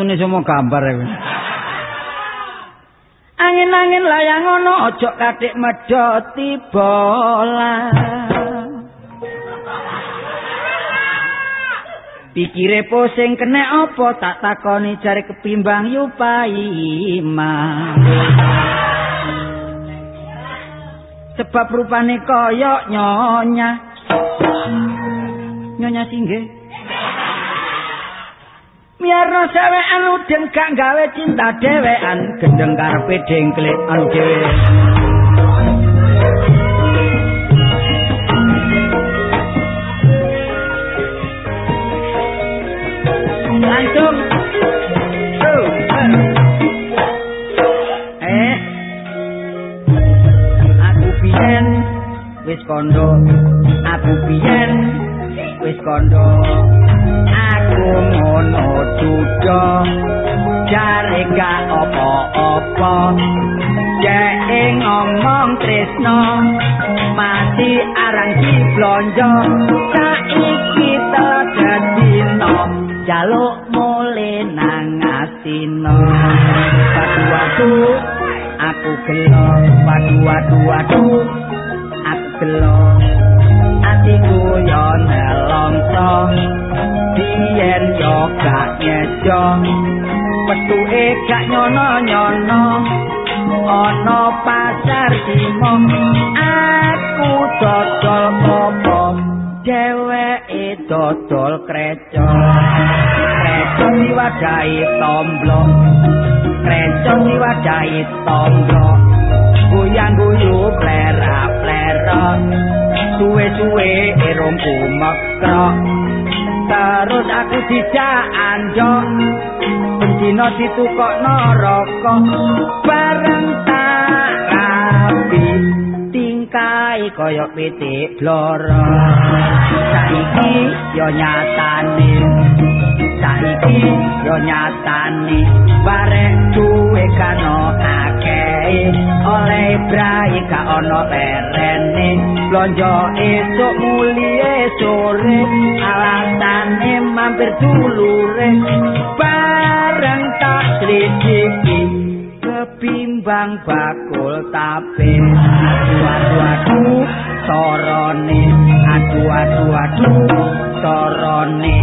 kaya metune semua gambar ya. Angin-angin layang ono ojo katik medoti bola. Pikire pusing kene apa tak takoni jare kepimbang yupaima. Sebab rupane kaya nyonya. Nyonya singge. Miarno sawean udeng gak gawe cinta dewean gendeng karepe dengklik anu dhewe. eh. Biyen wis kondo. Aku biyen wis kondo ngono dudo jare gak apa-apa. Jek ngomong tresno mati arang diblonjo. Saiki tedino jaluk mule nang asino. Padu wadu aku gelo. Padu wadu wadu aku gelo. Atiku yo nelongso biyen yo gak nyejo petuke gak nyono nyono ana pasar timong aku dodol momong dheweke dodol kreco. Kreco diwadahi tomblo kreco diwadahi tomblo. Goyang guyu plera plera suwe suwe erong kumakro terus aku dijak anjok. Bendino ditukokno rokok. Bareng tak rapi. Tingkai kaya pitik bloro. Saiki yo nyatane. Saiki yo nyatane. Bareng duwe kano akeh oleh brai ka ono lerene blonjo esuk mulie sore. Alasane mampir dulure. Bareng tak selidiki kepimbang bakul tape. Aduh aduh sorone aduh aduh aduh sorone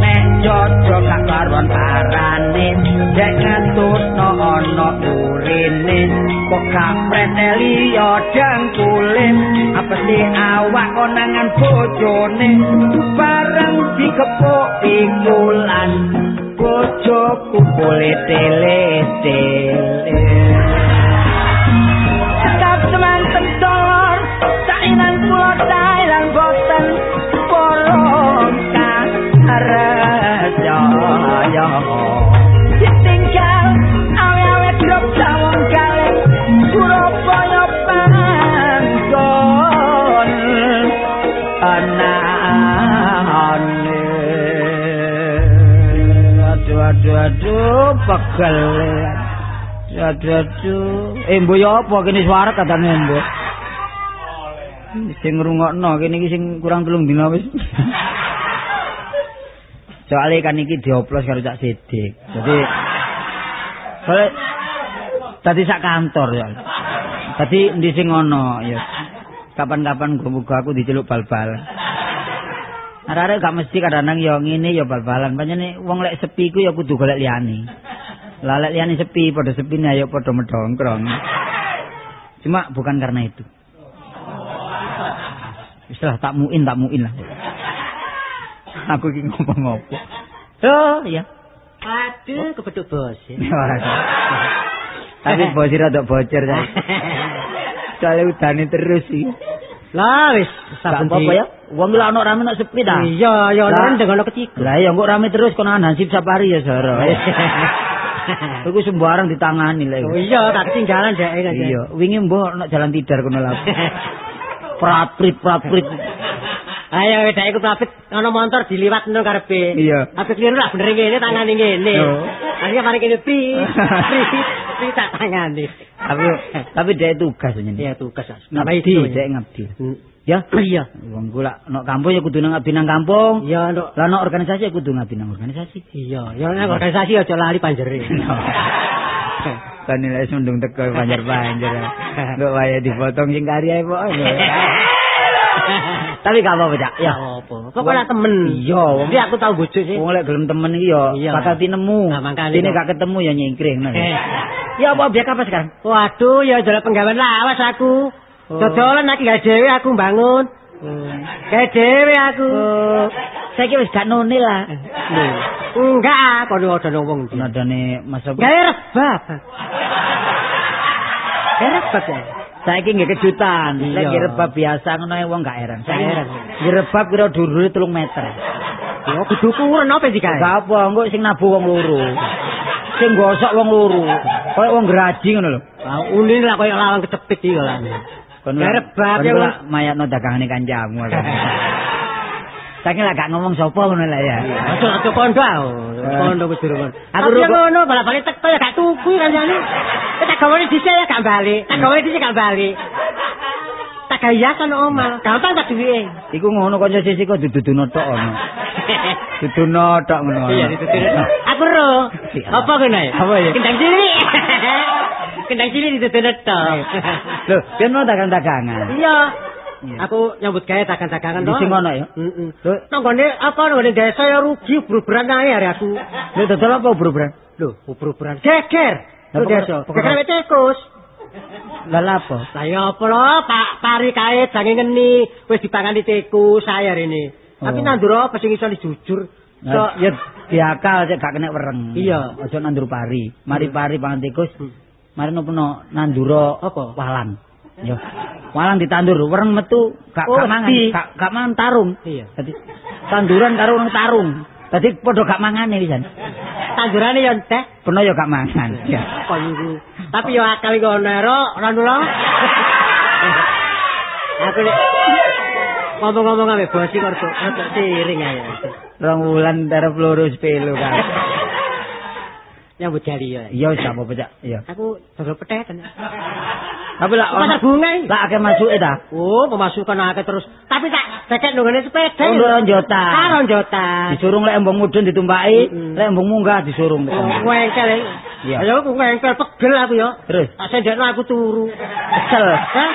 nek jojo gak karuan parane dek ngatutno ono urine kok gak preteli yo dangkule apa sih awak konangan bojone? Bareng dikepuk ikulan bojoku boleh tele-tele Aduh aduh Eh mbo ya apa kini suara katanya mbo Sing ngrungokno kene iki sing kurang telung dina wis Soale kan iki dioplos karo Cak Sidik. Jadi Soale tadi sak kantor ya. Tadi ndi sing ngono ya. Kapan-kapan gue muga aku diceluk bal-bal. Arek-arek gak mesti kadang-kadang ya ngene ya bal-balan. Pancene wong lek sepi ku ya kudu golek liyane. Lah lek liyane sepi padha sepine ayo padha medongkrong. Cuma bukan karena itu. Istilah tak muin tak muin lah. Aku iki ngomong apa? Oh, iya. Aduh, kebeduk bos. Tapi bos rada bocor ta. Soale udane terus sih. Lah wis Saben saben apa ya? Wong lak ono rame nek sepi ta. Iya, ya ndeng ono kecik. Lah ya kok rame terus kono nasib safari ya Sara. Iku sembarang ditangani lek. Oh iya, tak ketinggalan dek kan. Iya, wingi mbok nek jalan tidar kono lha. Pratrit pratrit. Ayo dek iku prapit ono motor diliwat nang karepe. Iya. Apa kliru lah bener ngene tangan ngene. Akhirnya mari kene pri. pri. Iki tak tangani. Tapi tapi dia tugas nyen. Ya tugas. Ngabdi, dia ngabdi. Ya, Iya. wong kula nek kampung ya kudu nang kampung. Iya, Nduk. Lah nek organisasi ya kudu nang organisasi. Iya, ya nek organisasi aja lali panjere. Kan nilai sundung teko panjer-panjer. Enggak waya dipotong sing karya kok. Tapi gak apa-apa, Cak. Ya apa? Pokoknya temen. Iya, wong Jadi aku tahu bojo sih. wong lek gelem temen iki ya bakal tinemu. Nah, kok. gak ketemu ya nyingkring. Eh. Ya apa biak apa sekarang? Waduh, ya jalan penggawean lawas aku. Oh. Dodolan lagi gak dhewe aku bangun. Gak dhewe aku. Oh, saya kira wis gak none lah. Enggak, kono ada wong ndi. Nadane Mas Sopo. Gawe rebab. Gawe rebab ya. Saiki nggih kejutan. Iya. Lek nggih rebab biasa ngono wong gak heran. Gak. Nggih rebab kira durure 3 meter. Ya kudu ukuran apa sih gawe? Gak apa, engko sing nabu wong loro. Sing gosok wong loro. Kayak wong geraji ngono lho. Ah, uni lah koyo lawang kecepit iki lah. Kon rebab ya, ya mayatno dagangane kancamu. Saiki lah gak ngomong sapa ngono lah ya. Aja aja kondo. Kondo wis durung. Aku Aku ngono balik-balik teko ya gak tuku kan jane. Tak gawe dhisik ya gak balik. Tak gawe dhisik gak balik. Tak gawe hiasan omah. Gampang tak duwe. Iku ngono kanca sisi kok dududono tok ono. Duduno tok ngono. Iya ditutur. Aku ro. Apa kene? Apa ya? Kendang cilik. Kendang cilik ditutur tok. Lho, kan mau dagang-dagangan. Iya. Aku nyambut gawe dagang-dagangan Di sing ngono ya. Heeh. Lho, Nanggone apa nanggone desa ya rugi beruberan ae hari aku. lho dodol apa bro-bro? Lho, beruberan geger. Lho desa. Geger tikus. Lah lha apa? Lah ya apa lho, Pak pari kae jange ngeni wis dipangani tikus saya ini. Tapi Oh. nandur apa sing iso dijujur? So, Nah, ya diakal cek gak kena wereng. Iya. Aja nandur pari. Mari Hmm. pari pangan tikus. Hmm. Mari nopo nandura Apa? walang. Ya. Walang ditandur, wereng metu gak Oh, gak mangan, gak gak mangan tarung. Iya. Dadi tanduran karo nang tarung. Dadi padha gak mangane pisan. Tandurane ya teh Peno ya gak mangan. Ya. Tapi ya akal iku ana ro, ora nula. Aku ngomong-ngomong ambek bos iki kok rada siring ae. Rong wulan darep loro sepelo kan. Nyambut jari ya. Iya wis apa Cak? Iya. Aku dodol petetan. Tapi lah Pasar bunga iki. Lah akeh masuke ta. Oh, pemasukan akeh terus. Tapi tak dekek nungane sepeda. Oh, lho, jotan. Karo jotan. Disurung lek embung mudhun ditumpaki, lek embung munggah disurung. Oh, Wengkel. Iya. Ya aku wengkel pegel aku ya. Terus Tak sendekno aku turu. kesel.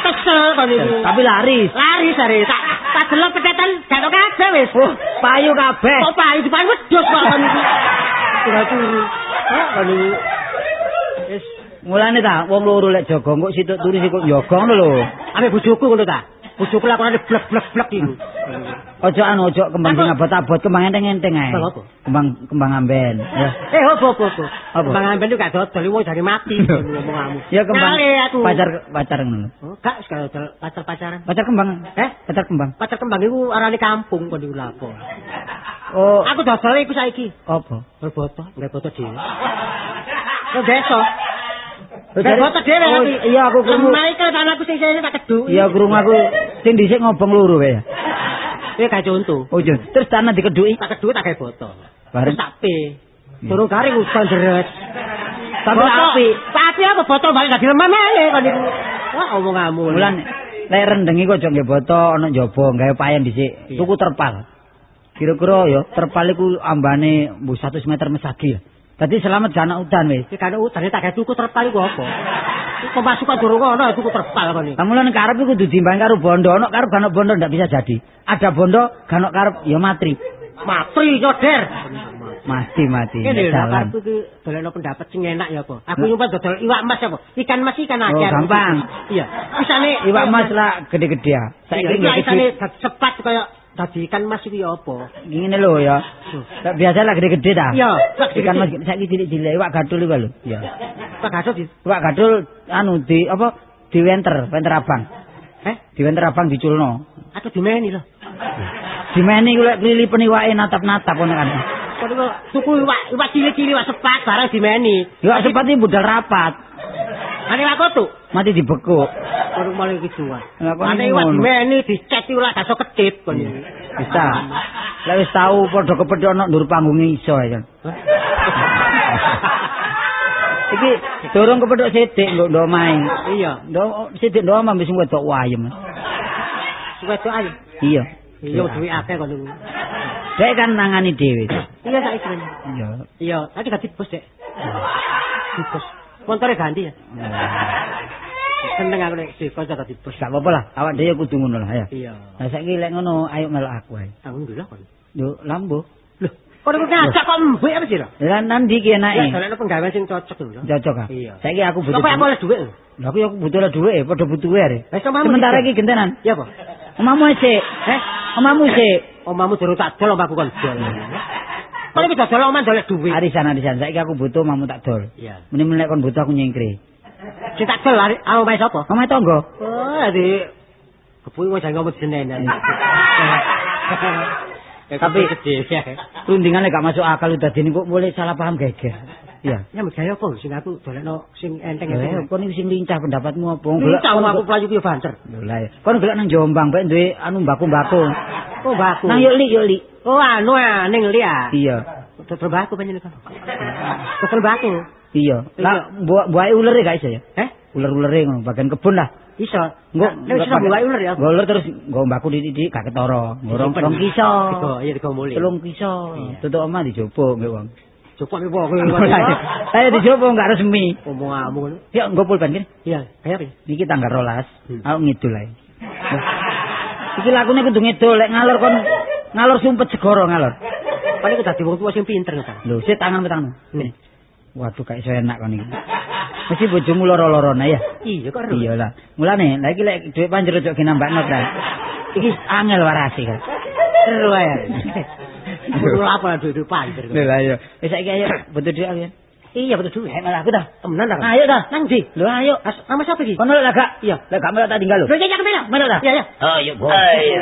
Kesel kok niku. Tapi laris. Lari sare. Tak tak delok petetan gak tau kabeh wis. Oh, payu kabeh. Kok payu depan wedhus kok kon niku. Ora turu. Ah, kon niku. Wis Mulane ta wong loro lek jaga kok situk turu sikut yoga ngono lho. ame bojoku ngono ta. Bojoku lakonane blek-blek-blek iku. Ojo anu ojo kembang sing abot-abot kembang enteng-enteng ae. Kembang apa? Kembang kembang amben. Ya. Eh, opo opo opo. Apa? Bang Amben itu gak dodol, wong jane mati ngomong. Ya kembang pacar pacar ngono. Oh, gak sekali dodol pacar-pacaran. Pacar kembang. Eh, Pacar kembang. pacar kembang iku arane kampung kon iku lapo. Oh, Aku dodol iku saiki. apa? Berboto, nggak boto dhewe. Ke desa. Boto dhewe Oh, tapi. Iya aku krungu. Mereka anakku sing sing tak keduk. Iya krungu aku sing dhisik ngobong loro wae. Iki gak contoh. Oh, iya. terus tanah dikeduki. Tak keduk tak gawe boto. Bareng. Terus tak pe. Turun garing udan deres. Tapi api. Tapi apa boto balik gak dilemah meneh kon niku. Wah, omonganmu. Mulan lek rendengi kok aja nggih boto ana njaba gawe payen dhisik. Tuku terpal. Kira-kira ya terpal iku ambane mbuh 100 meter mesagi. Dadi selamat jana udan wis. Iki kan udan tak gawe tuku terpal iku apa? Iku pemasukan durung ono tuku terpal kon iki. Kamulan karep iku kudu dimbang karo bondo, ana karep gak ana bondo ndak bisa jadi. Ada bondo, ana karep ya matri. Mapri nyoder. Mati mati. Kene lho, jalan. aku iki doleno pendapat sing enak ya apa? Aku nyumpah dodol iwak mas apa? Ikan mas ikan Oh, ajar. gampang. Iya. Isane Iwak mas lah gede-gede ya. Saiki iki isane sepat kaya dadi ikan mas iki ya apa? Ngene lho ya. Lah biasa lah gede-gede ta. Iya, Ikan mas saiki cilik-cilik iwak gadul iku lho. Iya. Pak Gatot di Iwak gadul anu di apa? Di wenter, wenter abang. Eh, Di wenter abang diculno. aku dimeni lho. Dimeni ku lek prilipen iwake natap-natap ngono kan. Niku tuku iwak iwak cilik-cilik iwak sepat barang dimeni. Iwak sepat iki budal rapat. Ane iwak kotu. Mati dibekuk. Kok mulai kituan. Lah, kok Ane niku iwak dimeni dicet iku lak gaso ketip kon iki. Bisa. Lah wis tau padha kepethuk ana ndur panggunge iso ya. Iki dorong kepethuk sithik nggo ndok omahe. Iya. Ndok sithik ndok omah wis wedok wayem. Wedok ayo. Iya. Iya duwe akeh kok. Dek kan nangani dhewe. Iya saiki kan. Iya. Iya, tadi ganti bos, Dek. Bos. Montore ganti ya. Seneng aku nek si kanca dadi bos. Gak apa-apa lah, awak dhewe kudu ngono lah ya. Iya. Nah saiki lek ngono ayo melok aku ae. Alhamdulillah kon. Yo lambo. Loh, kok niku ngajak kok mbek apa sih, Lho? Lah nanti ki Ya, enake. dalekno penggawean sing cocok lho. Cocok ah. Iya. Saiki aku butuh. Kok aku oleh dhuwit lho? Lah aku yo butuh lah dhuwit, padha butuh omamu. Sementara iki gentenan. Iya, apa? Omamu sik. Eh, Omamu sik. omamu durung tak dol omaku kon dol. Kok iki dodol omahan dolek dhuwit. Arisan arisan saiki aku butuh omamu tak dol. Iya. Meni meneh kon butuh aku nyengkre. Sing tak dol ari omahe sapa? Omahe tangga. Oh, adi kepuing wis ngomong jenengan. Tapi- ya. Rundingane gak masuk akal udah dene kok boleh salah paham geger. Iya. Ya megaya apa sing aku dolekno sing Eh, enteng-enteng. kon iki sing lincah pendapatmu apa? Kon- aku playu ki banter. Lho lah ya. Kon golek nang Jombang bae duwe anu mbako-mbako. Oh, baku. Nang yo lik yo lik. Oh, anu ah, ning liya. Iya. Dodol baku panjenengan. Dodol baku. Iya. Lah buake ulere gak iso ya? Eh? Uler-ulere ngono bagian kebun lah. Iso. Engko nek iso buai ular ya. Uler terus nggo mbako didik gak ketara. Ngorong rong kiso. Digo, iya digo muli. Telung kiso. Tutuk omah dijopo mbek wong. Coba nek kok Saya dijopo gak resmi. Ngono. Ya nggo pulpen kene. Iya, kaya apa? Niki tanggal rolas. Hmm. Aku ngidul ae. Iki lakune kudu ngidul lek ngalor kon ngalor sumpet segoro ngalor. Paling aku dadi wong tuwa sing pinter kan. Lho, sik tangan tangan. Hmm. Waduh gak iso enak kon iki. Mesti bojomu loro-lorona ya. Iya kok. Iya lah. Mulane, lah iki lek dhuwit panjer ojo ginambakno kan. Iki angel warasi kan. Seru ae. Kudu apa dudu panjer. Lho lah iya. Wis saiki ayo butuh dhuwit ya. Iya betul duwe. Ayo malah aku dah. Temenan ta? Ayo dah. Nang ndi? Lho ayo. As- Nama siapa iki? Kono lek gak? Iya. Lek gak melok tak tinggal lho. Lho, iya, iya, kemana? Melok dah. Iya, iya. Ayo, bos. Ayo.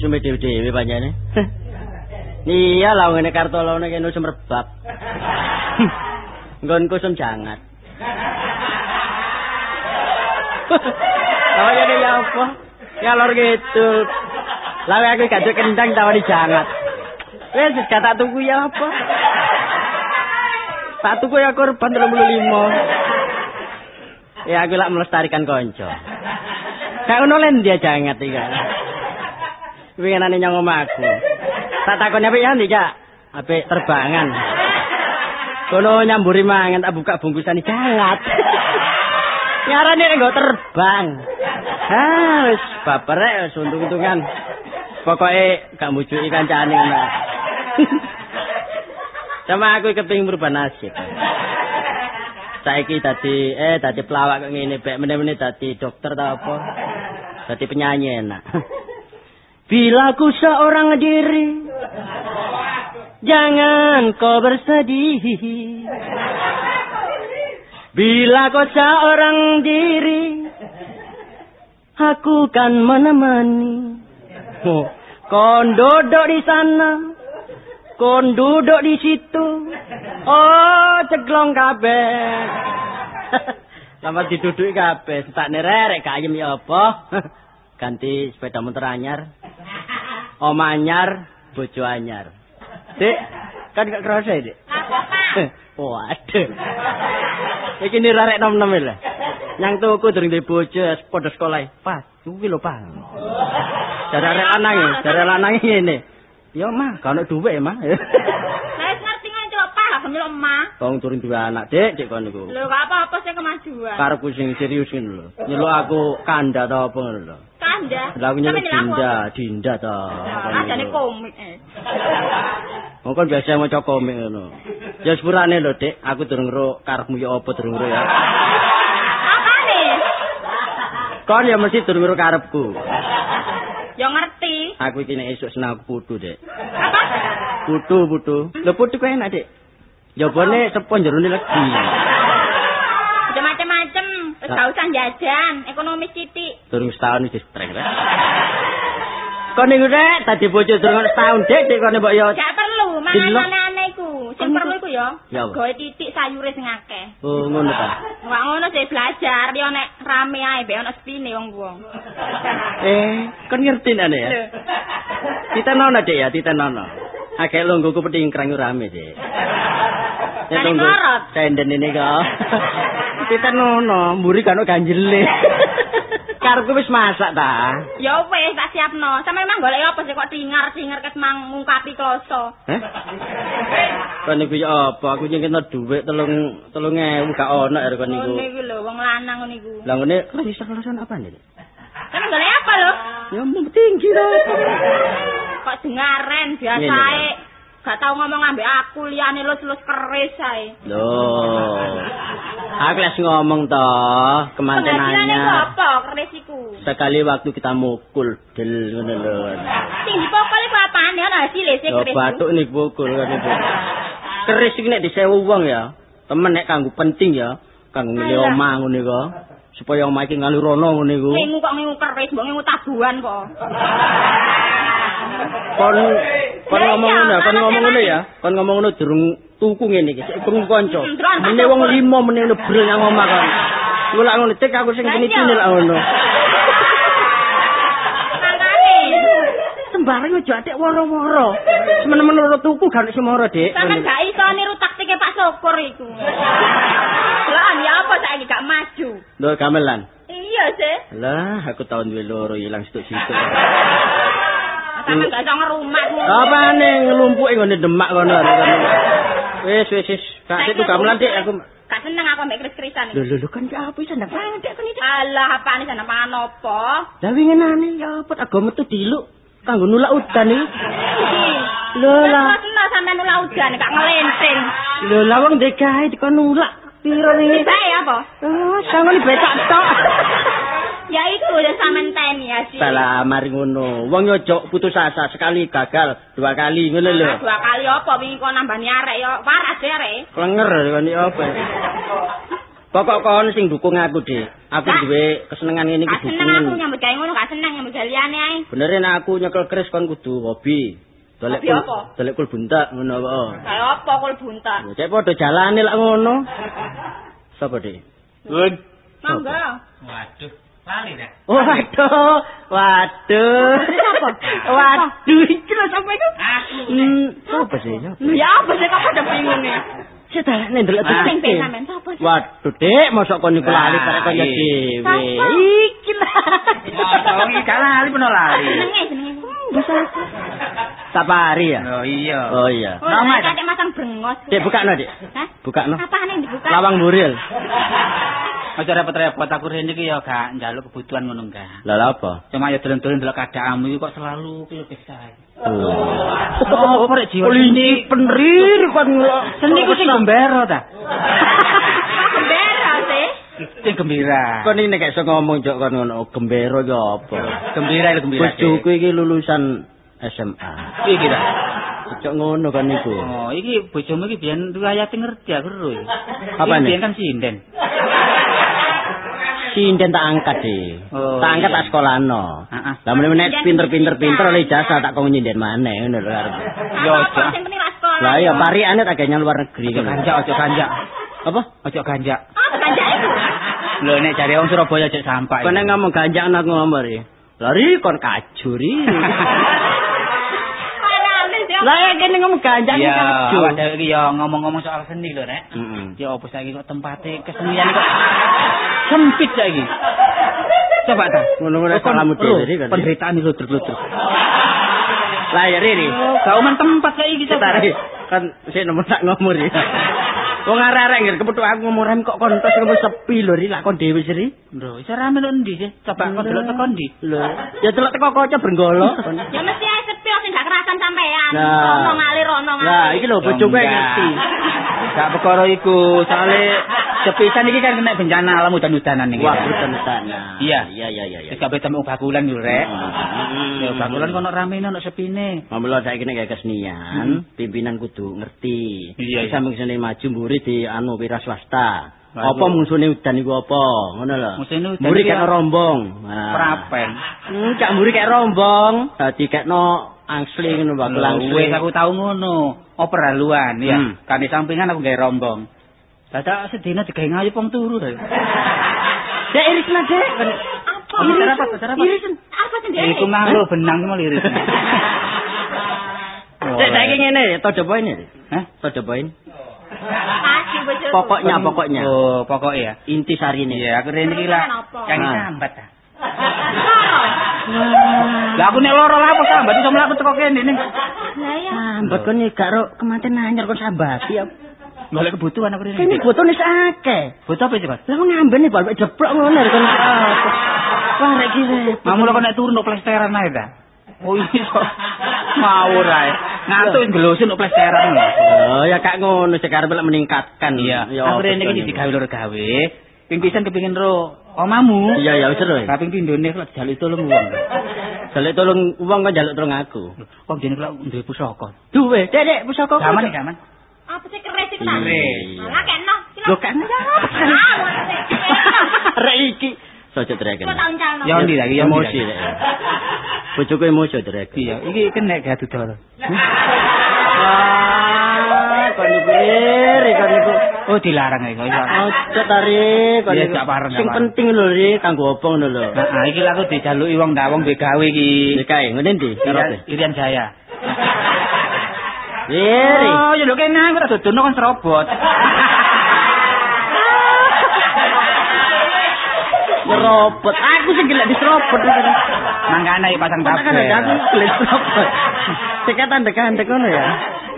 sume dhewe-dhewe panjane. Iya lah ngene kartolone kene sumrebab. Nggonku sum jangat. Apa jadi ya apa? Ya lor gitu. Lawe aku gak kendang tawani jangat. Wes wis kata tuku ya apa? Tak tuku ya korban 35. Ya aku lak melestarikan konco. Kayak ngono len dia jangat iki. Winginane nyang omahku. Tak takoni apik ya ndi, Cak? Apik terbangan. Kono nyamburi mangan tak buka bungkusan. Nyarane nek nggo terbang. Ah, wis baper wis untung-untungan. Pokoke gak mujuki kancane ngono. Sama aku kepengin merubah nasib. Saiki dadi eh dadi pelawak kok ngene bek meneh-meneh dadi dokter ta apa? Dadi penyanyi enak. Bila ku seorang diri Jangan kau bersedih. Bila kau seorang diri Aku kan menemani. Oh, Kau duduk di sana Kau duduk di situ. Oh ceglong kabeh. Lama diduduki kabeh. Tak nerek kayem ya apa Ganti sepeda motor anyar Om anyar, bojo anyar. Dik, kan gak kerasa ya, Dik? Waduh. Iki nirarek nom-nom lho. Yang tuku durung duwe bojo padha sekolah. Pas, kuwi lho, Pak. Arek lanang jare lanang ngene. Ya, Mah, gak ono dhuwit, Mah. Apa lah sambil emak. Wong durung duwe anak, Dik, Dik kon niku. Lho gak apa-apa sih kemajuan. Karepku sing serius ngono lho. Nyeluk aku kanda ta apa ngono lho. Kanda. Lah nyeluk nyeluk Dinda. Dinda ta. Ajane komik eh. Wong kan biasa maca komik ngono. Ya sepurane lho, Dik, aku durung ro karepmu ya apa durung ro ya. Apane? Kon ya mesti durung ro karepku. Ya ngerti. Aku iki nek esuk seneng aku putu, Dik. Apa? Putu, putu. Lho putu kok enak, Dik. Jabone sepo jerone legi. Macem-macem. Wis gak usah jajan, ekonomi sithik. Durung setahun wis streng rek. Kon niku rek tadi bojo durung setahun dek dek kon mbok yo. Gak perlu Delok. mangan aneh iku. Sing perlu iku- ya, Ya apa? gawe titik sayure sing akeh. Oh ngono ta. Wah ngono sih belajar, yo nek rame ae be ono spine wong-wong. Eh, kon ngerti nek ya. Lho. Titenono dek ya, titenono. Agak lungguhku penting krang rame dek. Kan ngorot. Senden ini kok. Titenono, mburi kan ganjele. Karepku wis masak ta. Ya wis tak siapno. Sampe memang golek apa sih kok tingar-tingar ket mang ngungkapi kloso. Heh? Kon niku ya apa? Aku nyengketno dhuwit telung telung ewu gak ono ya kon niku. Ngono iku lho, wong lanang ngono iku. Lah ngene klarisan-klarisan apa nih? Sampe golek apa lho? Ya mau tinggi lah. Kok dengaren Ngene, biasae. Gak tau ngomong ambek aku liyane lus-lus keris ae. Loh. Aku les ngomong Penghasilannya kemantenannya. apa keris iku? Sekali waktu kita mukul del ngono lho. Sing dipokol iku apane ana hasile sing Yo keris. batuk nih pukul kan itu. Keris iki nek disewu wong ya. Temen nek kanggo penting ya, kanggo Alah. omah ngono iku. Supaya omah iki ngalir rono ngono iku. Ngingu kok ngingu keris, mbok ngingu tabuhan kok. Kon kon ngomong ngono, kon ngomong ngono ya. Kon ngomong ngono durung tuku ngene iki. Sik krungu kanca. Hmm, terus Mene wong limo mene ngono brel nang omah kon. Lak ngono cek aku sing kene iya. lak ngono. Sembarang aja atik woro-woro. Semen-men loro tuku gak ono semoro, Dik. Sampeyan gak iso niru taktike Pak Syukur iku. Lah ya apa saiki gak maju? Lho gamelan. Iya sih. Lah, aku tahun duwe loro ilang situ-situ. Sampeyan gak iso ngerumat. Apa nih ngelumpuke ngene demak kono. Wis wis wis. Kak situ gamelan, Dik, aku Gak seneng aku ambek kris-krisan Lho iki. lho kan gak apa iso ndak banget aku nih. Alah apane sana mangan apa? Lah winginane ya apa aku metu diluk kanggo nulak udan iki. Lho lah. Terus sampean nulak udan gak ngelenting. Lho lah wong gawe dikon nulak piro Ini bae apa? Oh, sangon becak tok. Ya iku ya sampean teni ya sih. Salah mari ngono. Wong yo ojo putus asa sekali gagal, dua kali ngono lho. Dua kali apa wingi kok nambani arek ya waras arek. Klenger kan iki apa. Pokok kon sing dukung aku, Dik. Aku duwe kesenengan ngene iki Gak seneng aku nyambut gawe ngono gak seneng nyambut gawe liyane ae. Bener nek aku nyekel keris kon kudu hobi. Dolek kul, dolek kul buntak ngono apa. Kayak apa kul buntak. Ya, Cek padha jalane lak ngono. Sapa, Dik? Bun. Mangga. Waduh. Waduh, waduh. Siapa? Waduh, iki lho sampe iku. Aku. Hmm, sapa sih? Ya apa sih kok pada bingung nih? Saya tak ndelok Sing titik. pe sampean sapa sih? Waduh, Dek, mosok kon niku lali karek kaya iya. dhewe. Iki lah. Mosok iki gak lali pun lali. Jenenge jenenge. Sapari ya? Oh iya. Oh iya. Oh, Nama, saya kate masang brengos. Dek, bukakno, Dek. Hah? Bukakno. Apaan yang dibuka? Lawang buril. Aja repot-repot aku rene iki ya gak njaluk kebutuhan ngono enggak. Lah lha apa? Cuma ya dolen-dolen delok keadaanmu iki kok selalu piye sae. Oh, Apa rek jiwa Kelinci penrir kon Seni ku sing gembira ta? Gembira sih. Sing gembira. Kon iki nek iso ngomong jok kon ngono gembira ya apa? Gembira itu gembira. Bojoku iki lulusan SMA. Piye kira? Cok ngono kan niku. Oh, iki bojomu iki biyen riwayate ngerti aku ro. Apa Iki nih? Biyen kan sinden. Sinden tak angkat sih. Oh, tak angkat iya. tak sekolahno. Heeh. Lah meneh nek pinter-pinter-pinter oleh ijazah tak kok nyinden maneh ngono lho arep. Yo, sekolah. Lah iya pariane tak gawe luar negeri Ojo ganjak, ojo ganjak. Apa? Ojo ganjak. Ah, kanjak iku. Lho nek cari wong Surabaya cek sampah. Kene ngomong ganjak aku ngomong ri. Lari kon kajuri. Lah ya kene ngomong ganjak Iya, kajur. awak dhewe iki ya ngomong-ngomong soal seni lho, Rek. Heeh. Ya opo saiki kok tempate kesenian kok sempit saiki. Coba ta. Ngono-ngono lho, dhewe kan. Penderitaan iki ludur-ludur. Lah ya ri. Gak uman tempat saiki Kita coba. ri. Kan sik nomor tak ngomong ri. Wong arek-arek ngger kepethuk aku ngomong rem kok kontos ngomong sepi lho ri lak kon dhewe sih. Lho, iso rame lho endi sih? Coba kok delok teko ndi? Lho, ya delok teko kaca brenggolo. Ya mesti ae sepi sing gak kerasan sampean. Ono ngalir ono ngalir. Nah, iki lho bojoku Enggak. ngerti. Gak perkara iku, soalnya sepisan iki kan kena bencana alam udan-udanan iki. Wah, sana. Iya. Iya, iya, iya. Wis kabeh temu bakulan lho, Rek. Hmm. Hmm. Ya bakulan kono ramene ono sepine. Mamula saiki nek kesenian, pimpinan kudu ngerti. Hmm. Iya, iya. Bisa mengisane maju mburi di anu wira swasta. Apa iya. musuhne udan iku apa? Ngono lho. Musuhne udan Mburi iki kek ya- rombong. Prapen. Hmm, cak mburi kek rombong. Dadi kekno angsli ngono angsli. wis aku tau ngono. Oper haluan ya. Hmm. Kan sampingan aku gawe rombong. Dadak sedina digawe ngayu pong turu. Dek Dek iris lah, Dek. Apa? Bicara apa? Bicara apa? Irisan. Apa sendiri? Iku mang lho benang mau liris. Dek saiki ngene, todo poin ini. Hah? Todo poin. Pokoknya pokoknya. Oh, pokoknya ya. Inti sarine. Iya, aku rene iki lah. Ah. sambat ta. Lah aku nek loro lah apa sambat iso mlaku teko kene ning. Lah ya. Sambat kon iki gak ro kematen anyar kon sambati ya. Golek kebutuhan aku rene. Kene botone sakake. Butuh apa sih, Pak? Lah ngamben iki bal jeblok ngono lho kon. Wah rek iki. Mamu lo kok nek turun no plesteran ae ta. Oh iso. Ngawur ae. Ngantuk gelosin no plesteran. Oh ya kak ngono sekarang belak meningkatkan. Iya, Ya, aku rene iki digawe lur gawe. Ping pisan kepengin ro omamu. Iya ya wis seru. Tapi pindone kok jaluk tolong wong. Jaluk tolong uang kan jaluk tolong aku. Kok jene kok duwe pusaka. Duwe, Dek, Dek, pusaka kok. Gaman gaman. Apa sih keres iku ta? Malah kena. Lho kan ya. Ah. Rek iki. Sojo Kok uncalno. Ya ndi lagi, ya ndi emosi lagi. Dek. Bojoku emosi dreken. Iya, iki kena gak dudol. Wah, kon niku ri, kon niku. Oh, dilarang ya kok. Ojo tari, kon niku. pareng, Sing penting lho ri, kanggo opo ngono lho. Nah, iki lah aku dijaluki wong ndak wong begawe iki. Dikae, ngene ndi? Karepe. Irian Jaya. Iri. Oh, ya lho kene aku tak dodono kan serobot. Serobot. Aku sing gelek diserobot. Mangkane iki pasang Kan tabel. aku gelek serobot. Sekatan dekan ngono ya.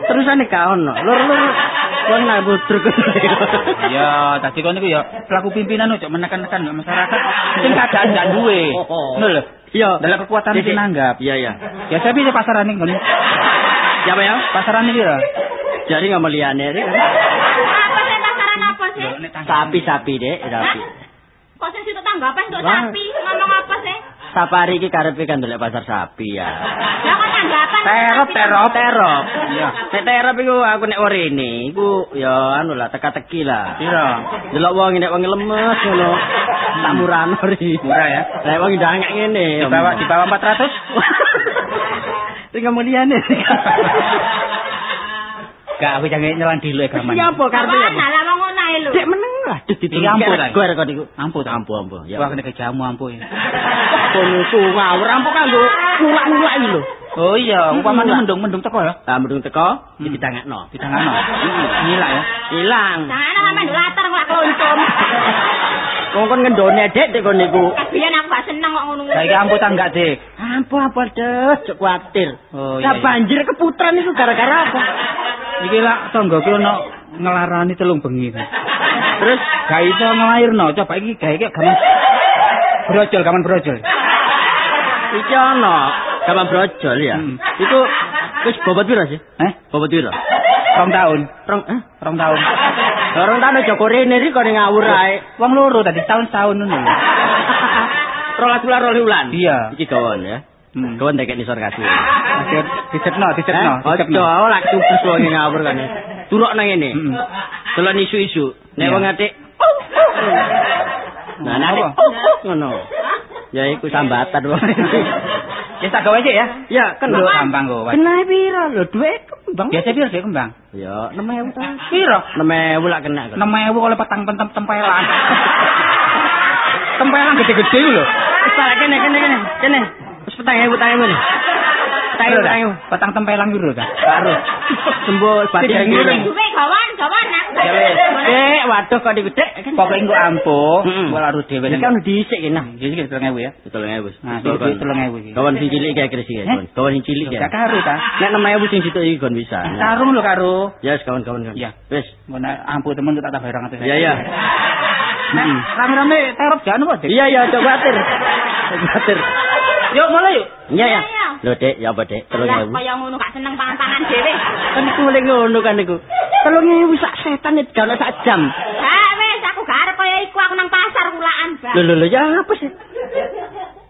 Terusane gak ono. Lur-lur kon nak budruk. Ya, tadi kon niku ya pelaku pimpinan ojo menekan-nekan masyarakat sing keadaan gak duwe. Ngono lho. Iya. Dalam kekuatan sinanggap. Iya, iya. Ya saya bisa pasaran ning ngene. Siapa ya? Pasaran iki ya. Jadi nggak meliane Ri. Apa sih pasaran apa sih? Tangga- Sapi-sapi dek, sapi. Kok sing situ tanggapan untuk Wah. sapi? Ngomong apa sih? Safari iki karepe kan dolek pasar sapi ya. Lah kok tanggapan? Terop, terop. Terop. Iya. Nek terop iku aku nek werene iku ya anu lah teka-teki lah. Piro? Delok wong nek wong lemes ngono. Tak murano ri. Murah ya. Nek wong ndangek ngene. Di bawah di bawah 400. Sing liyane. Gak aku jangan nyelang dulu ya gaman. Iya apa karepe apa? lah wong ngono ae lho. Dek meneng lah. Iki ampuh ta? Gue rekod iku. Ampuh ta? Ampuh ampuh. Ya. Wah kena kejamu ampuh ya. Kono ku ngawur ampuh kanggo ngulak-ngulak iki lho. Oh iya, upamane Hmm. mendung-mendung teko ya. Lah mendung teko Hmm. iki ditangekno. Ditangano. Ngilak ya. Ilang. Jangan sama latar ngelak loncom. Wong kon ngendone dek dek kon niku. Biyen aku gak seneng kok ngono. Saiki ampuh ta enggak, Dik? Ampuh apa des, cok kuatir. Oh Lah iya. iya. banjir keputran itu gara-gara apa? Iki lah tanggoku ono ngelarani telung bengi. Terus Gak iso ngelairno, coba iki gawe iki gaman brojol, gaman brojol. iki ono gaman brojol ya. Hmm. Iku wis bobot piro sih? Eh, Bobot piro? rong tahun, Rong eh rong tahun. Orang tano Joko rene iki kok ngawur ae. Wong loro tadi tahun setahun ngono. Rolas bulan rolas bulan. Iya. Iki gawon ya. Hmm. Gawon deket nisor kasih. Dicepno, dicepno, Eh, Ojo lak cupus wong ngawur kan. Turok nang ngene. Hmm. Dolan isu-isu. Nek wong atik Nah, nek Apa? ngono. Ya iku sambatan wong. Ya tak gawe ya. Ya, kan Lho, gampang kok. Kena piro lho, duit kembang. Biasa piro sih kembang? Ya, 6000 ta. Piro? 6000 lak kena kok. 6000 kalau petang pentem tempelan. tempelan gede-gede lho. Wis tak kene kene kene. Kene. Wis petang ewu petang ewu. Petang ewu petang ewu. Petang tempelan piro ta? Karo. Sembo bati Tidak ngiring. Duwe gawan, gawan aku. Ya wis. Eh, waduh kok digedek. Pokoknya engko ampuh, gua harus dhewe. Ini kan dhisik kena. Jadi kita tolong ya. Betul ya, Bos. Nah, ewu iki. Kawan sing cilik kayak kris iki, kawan. Kawan sing cilik ya. Gak karo ta? Nek 6000 sing situ iki kon bisa. Karung lho karo. Ya, wis, kawan-kawan. kawan. Iya. Wis. Ngono ampuh temen tak tambah 200. Iya, iya. Nah, rame-rame terop jangan apa, Dik? Iya, iya, coba atir. Coba atir. Yuk mulai yuk. Iya, ya. Lho, Dek, ya apa? Lah 3000. kaya ngono gak seneng pangan-pangan dhewe. Kan iku mulai ngono kan iku. 3000 sak setan itu gak sak jam. Ha wis aku gak arep kaya iku aku nang pasar kulaan, Bang. Lho, lho, lho, ya apa sih?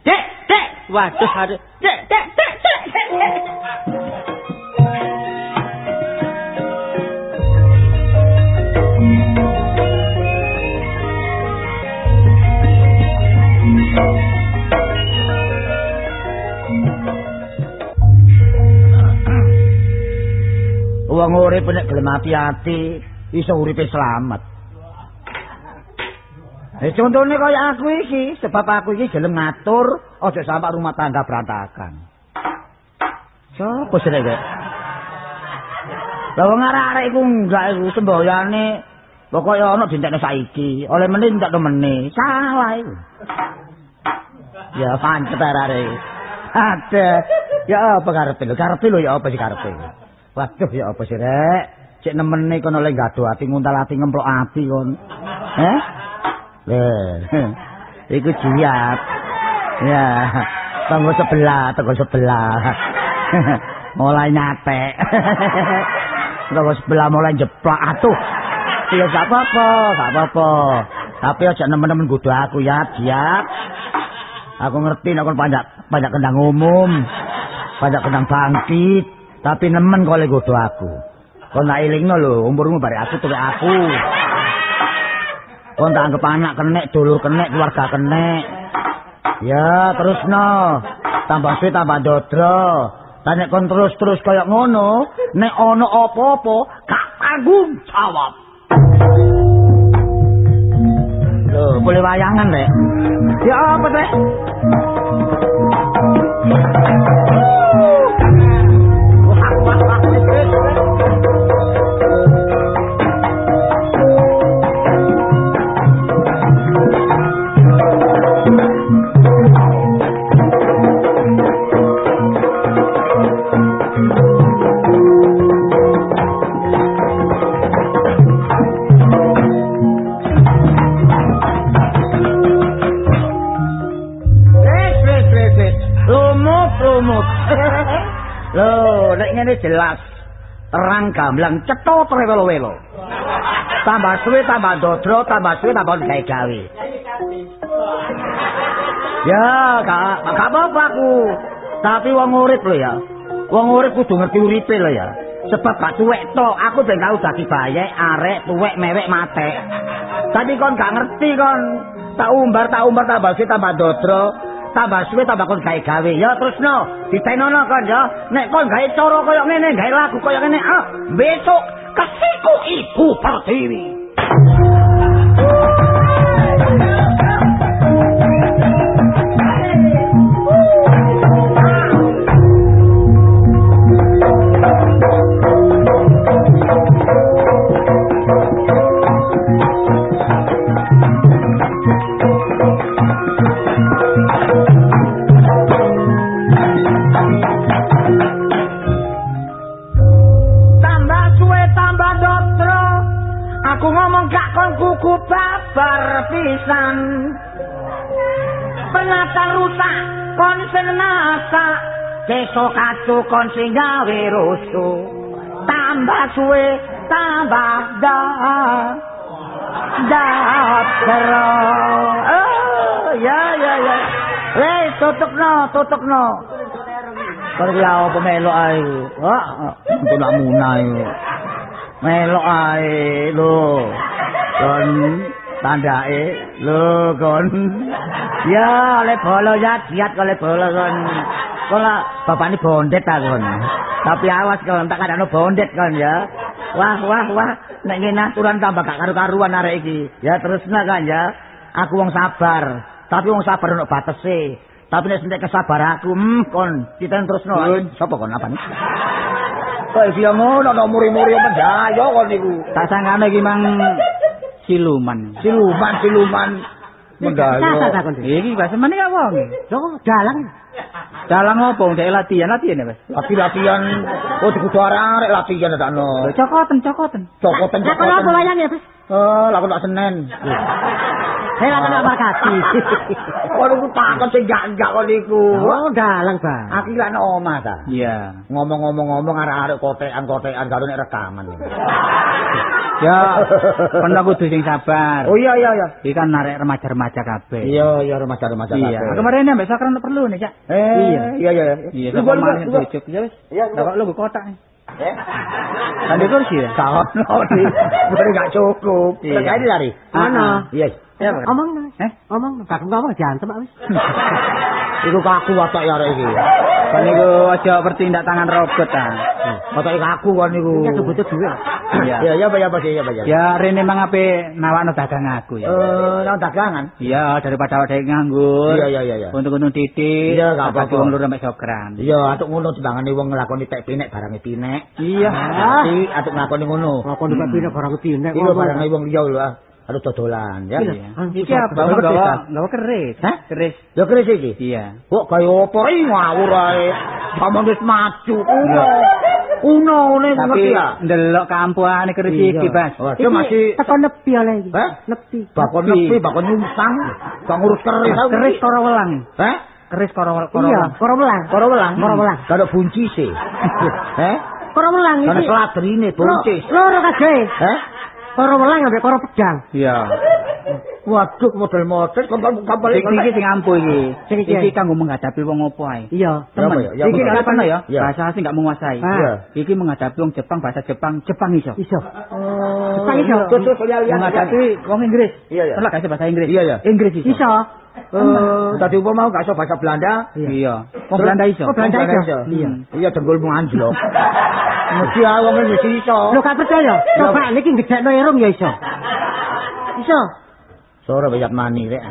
Dek, Dek, Waduh, harus. Cek, Wong urip nek gelem ati-ati iso uripe slamet. Eh contone kaya aku iki, sebab aku iki gelem ngatur aja sampai rumah tangga berantakan. Sopo sih rek? Lah wong arek-arek iku enggak iku semboyane pokoke ana dintekno saiki, oleh meneh entek meneh. Salah iku. Ya pancet arek. Ada. Ya apa karepe lho? Karepe lho ya apa sih karepe? Waduh ya apa sih rek? Cek nemene kono le gado ati nguntal ati ngemplok ati kon. Eh? Leh. Iku jiat. Ya. Tunggu sebelah, tunggu sebelah. mulai nyate. tunggu sebelah mulai jeplak atuh. Ya gak apa-apa, gak apa-apa. Tapi aja nemen-nemen gudu aku ya, jiat. Aku ngerti nek kon panjak panjak kendang umum. Panjak kendang bangkit. Tapi nemen kok le godo aku. Kon tak elingno lho, umurmu bare aku tuwek aku. Kon tak anggap anak kenek, dulur kenek, keluarga kenek. Ya, terus no. Tambah suwe tambah dodro. Tanya kon terus-terus kayak ngono, nek ono apa-apa, gak tanggung jawab. Loh, boleh wayangan, Rek? Ya apa, Rek? Ngene jelas. Terang gamblang cetha trewelo-welo. Tambah suwe tambah dodro, tambah suwe tambah gawe-gawe. Ya, gak gak apa-apa aku. Tapi wong urip lho ya. Wong urip kudu ngerti uripe lho ya. Sebab gak tuwek tok, aku ben tau dadi bayek, arek, tuwek, mewek, mate. Tapi kon gak ngerti kon. Tak umbar, tak umbar, tambah suwe, tambah dodro. Tambah suwe, tambah kon gawe gawe. Ya terus no, ditenono kon ya. Nek kon gawe cara kaya ngene, gawe lagu kaya ngene, ah, besok kesiku ibu pertiwi. Kon sing gawe rusuh tambah suwe tambah da dotro oh ya ya ya Wes tutup no, tutup no. Karo ya apa melok ae. Wah, untuk nak munai. Melok ae lho. Kon tandake lho kon. Ya, oleh bola ya giat oleh bola kon. Kon lah bapakne bondet ta kon. Tapi awas kon tak kadano bondet kon ya. Wah, wah, wah. Nek ngene aturan tambah gak karu-karuan arek iki. Ya terusna kan ya. Aku wong sabar. Tapi wong sabar ono batese. Tapi nek sentek kesabar aku, hmm, kon, kita terusno. Sopo kon apa nih? Kok iki ngono no muri-muri mendayo kon niku. Tak sangkane iki mang siluman. Siluman, siluman mendayo. Takon. Iki bahasa mana ya wong? Loh, dalang. Dalam apa? Ndek latihan, latihan ya, Mas? Lagi latihan, oh kudu arek latihan tak no. Cokoten, cokoten. Cokoten, Lah kalau apa cokoten. wayang ya, Bos? Oh, laku tak senen. Saya tak nak makati. Kok niku takon sing enggak-enggak kok niku. Oh, dalang, Bang. Aku nang omah ta. Iya. Ngomong-ngomong-ngomong arek-arek kotekan-kotekan karo nek rekaman. Ya, kon kudu sing sabar. Oh iya iya iya. Iki kan narek remaja-remaja kabeh. Iya iya remaja-remaja Iya. kabeh. Kemarin ambek sakran perlu nih, Cak. Eh, Iya. iya iya. Iya, lu. bujuk. Ya wis. Iya, Lah kok lu kotak Kan di kursi ya? Kawan nih. Boleh enggak cukup. Iya. Jadi lari. Mana? Iya. Ya. Omong. Eh? Omong, gak ngomong jantem wis. Iku kaku watak ya arek iki. Kan niku aja bertindak tangan robot ta. Watak kaku kon niku. Iki butuh. Iya iya iya Pak iya Pak. Ya rene mang ape nawakno dagang aku ya. Eh, nang dagangan. Iya, daripada awake nganggur. Iya iya iya iya. Untung-untung titik. Iya, gak apa-apa. Wong lur sokran. Iya, atuk ngono timbangane wong nglakoni tek pinek barange pinek. Iya. Jadi atuk nglakoni ngono. Ngapa nek pina barang pinek. Iya barange wong liya lho. Ah. Aduh dodolan ya. Iya. Iki Iki apa? Gawa keris. Hah? Keris. Ya keris iki. Iya. Kok kaya apa ngawur ae. Ngomong wis maju. Uno. Ne Tapi ngerti ya. ndelok kampuhane keris iki, Bas. Wah, dia masih teko nepi oleh iki. Hah? Nepi. bakon Nepi. bakon nyungsang, bak ngurus keris. Keris iki. karo welang. Hah? Keris karo karo Iya, welang. karo welang. Karo welang. Karo welang. Karo buncis e. Heh? Karo welang Karo iki. sladrine buncis. Loro kabeh. Heh? Karo welang ambek karo pedang. Iya. Waduh model-model kapal Iki iki sing ampuh iki. Sing iki. Iki kanggo menghadapi wong opo ae. Iya. Ya, Temen. Iki apa? kapan ya? Bahasa asing gak menguasai. Ah. Iya. Iki menghadapi wong Jepang, bahasa Jepang, Jepang iso. Iso. Oh. Jepang iso. Terus terus. Menghadapi wong Inggris. Iya, iya. Iso bahasa Inggris. Iya, iya. Inggris iso. Iso. Eh, tadi umpama mau gak iso bahasa Belanda. Iya. Wong Belanda iso. Oh, Belanda iso. Iya. Iya dengkulmu anjlok. Mesti ah wong wis iso. Lho gak percaya? Coba niki ngedekno irung ya iso. Iso. Sore bayat mani rek.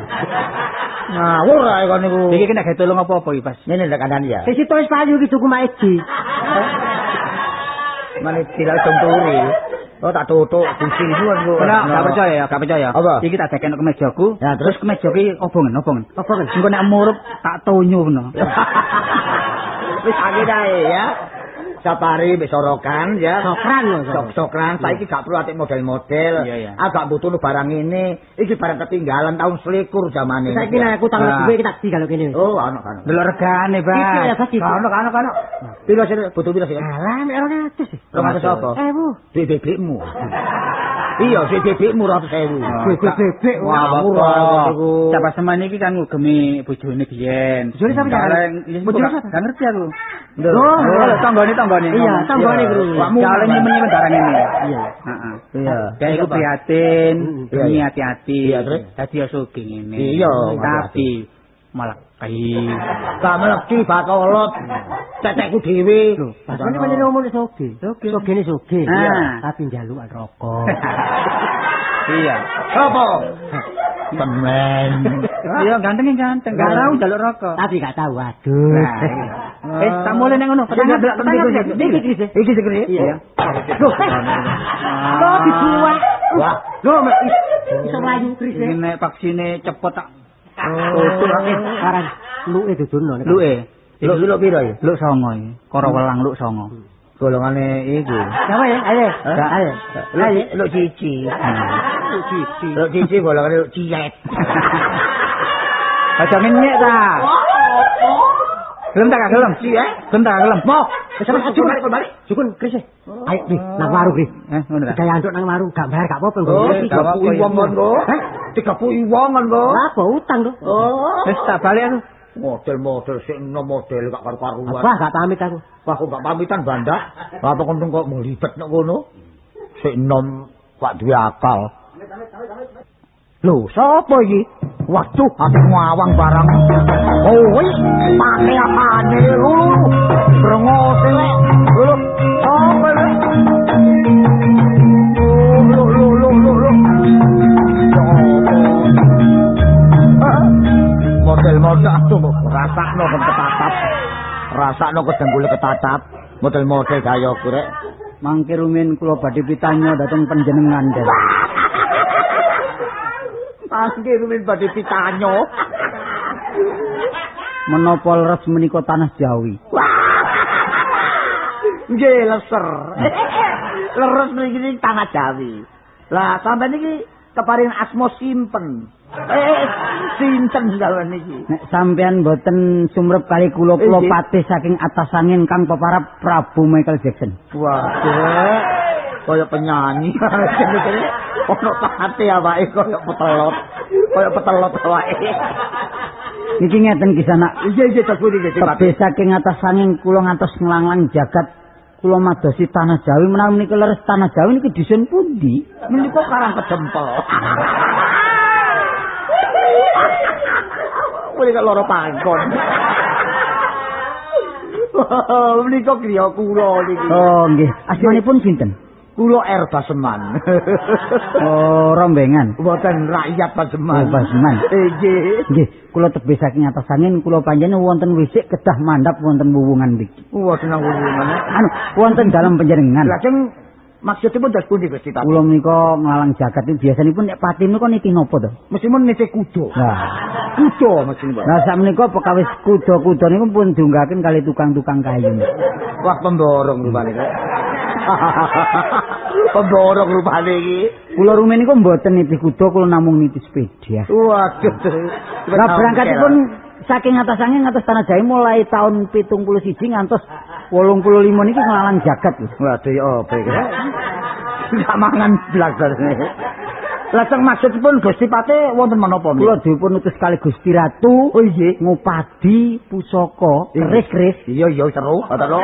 Ngawur ae kon niku. Iki kena gawe tolong apa-apa iki, Pas. Ini lek kandhani ya. Sing situ wis payu iki tuku maeji. Mane tilal senturi. Oh tak tutuk kunci niku niku. Ora gak percaya ya, gak percaya. Apa? Iki tak dekekno ke mejaku. Ya, terus? kemeja iki obongen, obongen. Apa kan? Engko nek murup tak tonyo ngono. Wis angin ae ya. Sapari mbek sorokan ya. Sokran lho. Sok-sokran saiki gak perlu atik model-model. Agak butuh nu barang ini. Iki barang ketinggalan tahun selikur zamane. Saiki nek aku tanggal Nah. duwe iki tak di kalau kene. Oh, ana ana. Delok regane, Iki ya. Ana ana ana. Pilo sih butuh pilo sih? Alah, nek ora atus. Rong atus apa? Eh, Bu. Duit bebekmu. Iya, duit bebekmu ratus ewu. Bebek bebek. Wah, apa? niku. Siapa semane iki kan ngugemi bojone biyen. Bojone jaran? Bojone Bojone gak siapa? ngerti aku. Oh, Oh, tanggane tanggane. Iya, tanggane, Bro. Wakmu Jalan nyimpen barang ini. Iya. Heeh. Iya. Kayak iku prihatin, Iya, iya. hati-hati. Iya, terus? Tadi ya sugih ngene. Iya, Tapi malah kai. Gak meleki bakolot. Tetekku dhewe. Pasane pancen ngomong soge. Soge. Sogene soge. Ah. Tapi njalukan rokok. Iya. Apa? Temen. Iya, ganteng ganteng. Gak tau njaluk rokok. Tapi gak tahu. Aduh. Eh, tak mulai nang ngono. Petang Petang petang petang. Iki iki iki segeri. Iya. Loh, Lo dibuat. Wah, Lo mek iso mlayu kris. Iki nek vaksine cepet tak Oh, sekarang lu itu duno. luke. lu lu piro ya? Luk songo iki. Karo welang luk songo. Golongane iki. Siapa ya? Ayo. Ayo. Lu lu cici. Lu cici. Lu ciyet. Aja ngenyek ta. Gelem tak gak gelem? Iya. Gelem tak gak gelem? Mo, sampe sujud balik balik. Sukun kris. Ayo nih, nang warung nih. Eh, ngono ta. Gaya anduk nang warung gak bayar gak apa-apa Oh, nggo. tiga puluh wong go. Hah? Tiga puluh wong kon go. Apa utang tuh? Oh. Wis tak balik aku. Model-model sing no model gak karu-karuan. Apa gak pamit aku? Wah, kok gak pamitan bandak. Apa kon kok nglibet nek ngono? Sik nom gak duwe akal. Lho, sapa iki? Waduh, ati ngawang barang. Oh, wis pake apane lho. Brengote lek. Lho, sapa lek? Lho, lho, lho, lho, lho. Model-model atuh rasakno ketatap. Rasakno kedenggule ketatap. Model-model gaya kurek. Mangke rumiyin kula badhe pitanyo dhateng panjenengan, Den. Mangke rumin badhe pitanyo. Menapa leres menika tanah Jawi? Nggih leser. Leres mriki tanah Jawi. Lah sampean iki keparing asma simpen. Eh, sinten dalan iki? Nek sampean boten sumrep kali kula kula Nggih. patih saking atas angin kang peparap Prabu Michael Jackson. Waduh. Kaya penyanyi. Ono pate awake kaya petelot. Kaya petelot awake. Niki ngeten kisana. Iya iya tak budi iki. Tebih saking atas angin kula ngantos nglanglang jagat kula madosi tanah Jawi menawi menika leres tanah Jawi niki dhisun pundi? Menika karang kedempel. Menika loro panggon. Menika kriya kula niki. Oh nggih. Asmanipun sinten? Kula R Baseman. Oh rombengan. Mboten rakyat Baseman. Oh, Baseman. Eh, Nggih. Nggih, kula tebih saking atas angin kula panjenengan wonten wisik kedah mandhap wonten wuwungan mriki. Wah, seneng hubungan. Anu, wonten dalam panjenengan. Lajeng maksudipun dos pundi Gusti Pak? Kula menika nglalang jagat iki biasanipun nek pati menika niki napa to? Mestimun nece kuda. Nah, Kuda mestimun. Lah sakmenika pekawis kuda-kuda niku pun diunggahaken kali tukang-tukang kayu. Wah, pemborong rupane. pemborong rupane iki. Kula rumen niku mboten niti kuda, kula namung niti sepeda. Waduh. Lah berangkatipun saking atas angin atas tanah Jawa mulai tahun 71 ngantos 85 niki nglalang jagat. lho. Waduh ya apa iki? Enggak mangan blagar. Lajeng maksudipun Gusti Pate wonten menapa Kula dipun utus kali Gusti Ratu Oh iya. ngupadi pusaka keris-keris Iya iya seru. Ngoten lho.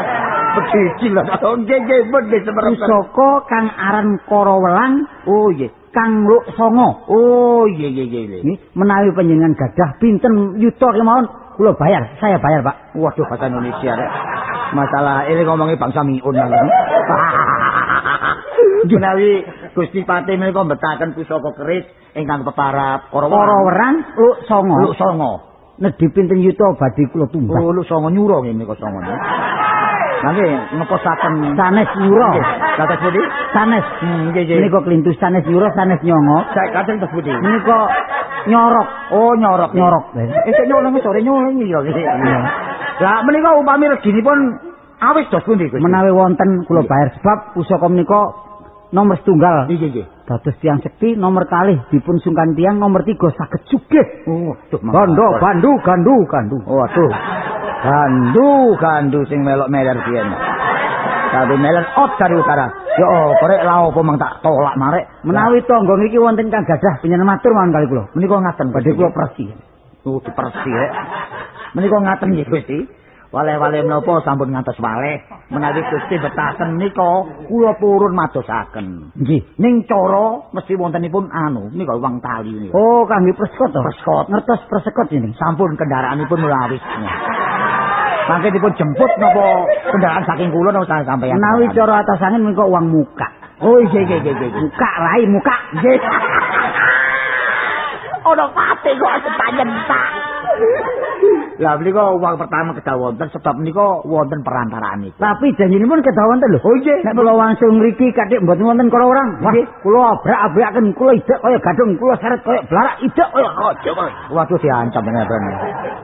Becicil lho. Oh, Nggih nggih pun nggih semerep. pusaka kang aran Karawelang Oh iya. kang Luk Songo. Oh iya iya iya. Ini menawi panjenengan gadah pinten yuta kemawon kula bayar, saya bayar, Pak. Waduh bahasa Indonesia rek. Masalah ini ngomongi bangsa miun lagi. Menawi Gusti Pati menika mbetaken pusaka keris ingkang peparap. Karawelang Luk Songo. Luk songo. Nedhi pinten yuta badhe kula tumbas. Oh, luk songo nyuro nggih menika songo. Nanti ngeposaken Sanes nyuro. Kata budi? Sanes. Hmm, nggih nggih. Menika klintus sanes nyuro, sanes nyongo. Saya kadang tes budi. Menika nyorok. Oh, nyorok. Nyorok. Eh, sik nyolong sore nyolong iki ya. Lah menika upami reginipun awis dos pundi Gusti? Menawi wonten kula bayar sebab pusaka menika nomor setunggal Nggih nggih. dados tiang sekti nomor kalih dipun sungkan tiang nomor tiga saged sugih. Oh, duh Gando, bandu, gandu, gandu. Waduh. Gandu, gandu sing melok meler biyen. Tapi meler ot dari utara. Ya oh, korek la opo mang tak tolak marek. Menawi tangga niki wonten kang gadah penyen matur mawon kali kula. menika ngaten Badhe kula persi. Oh, dipersi rek. Menika ngaten nggih Gusti. Wale-wale menapa sampun ngantos wale. Menawi Gusti betasen menika kula purun madosaken. Nggih. Ning cara mesti wontenipun anu, nika uang tali niku. Oh, kangge persekot to. Persekot. Ngertos persekot ini. sampun kendaraanipun mulawis. Mangke dipun jemput napa kendaraan saking kula napa sampeyan. Menawi cara atas angin menika uang muka. Oh iya iya iya iya. Muka rai muka. Nggih. Ono pate kok sepanjen tak. Lah menika uang pertama kedah wonten sebab menika wonten perantaraan niku. Tapi janjinipun kedah wonten lho. Oh iya. Nek kula langsung mriki kathik mboten wonten kala orang. Wah, Nggih. kula abrak-abraken kula idek kaya gadung, kula seret kaya blarak idek kaya raja. Waduh diancam bener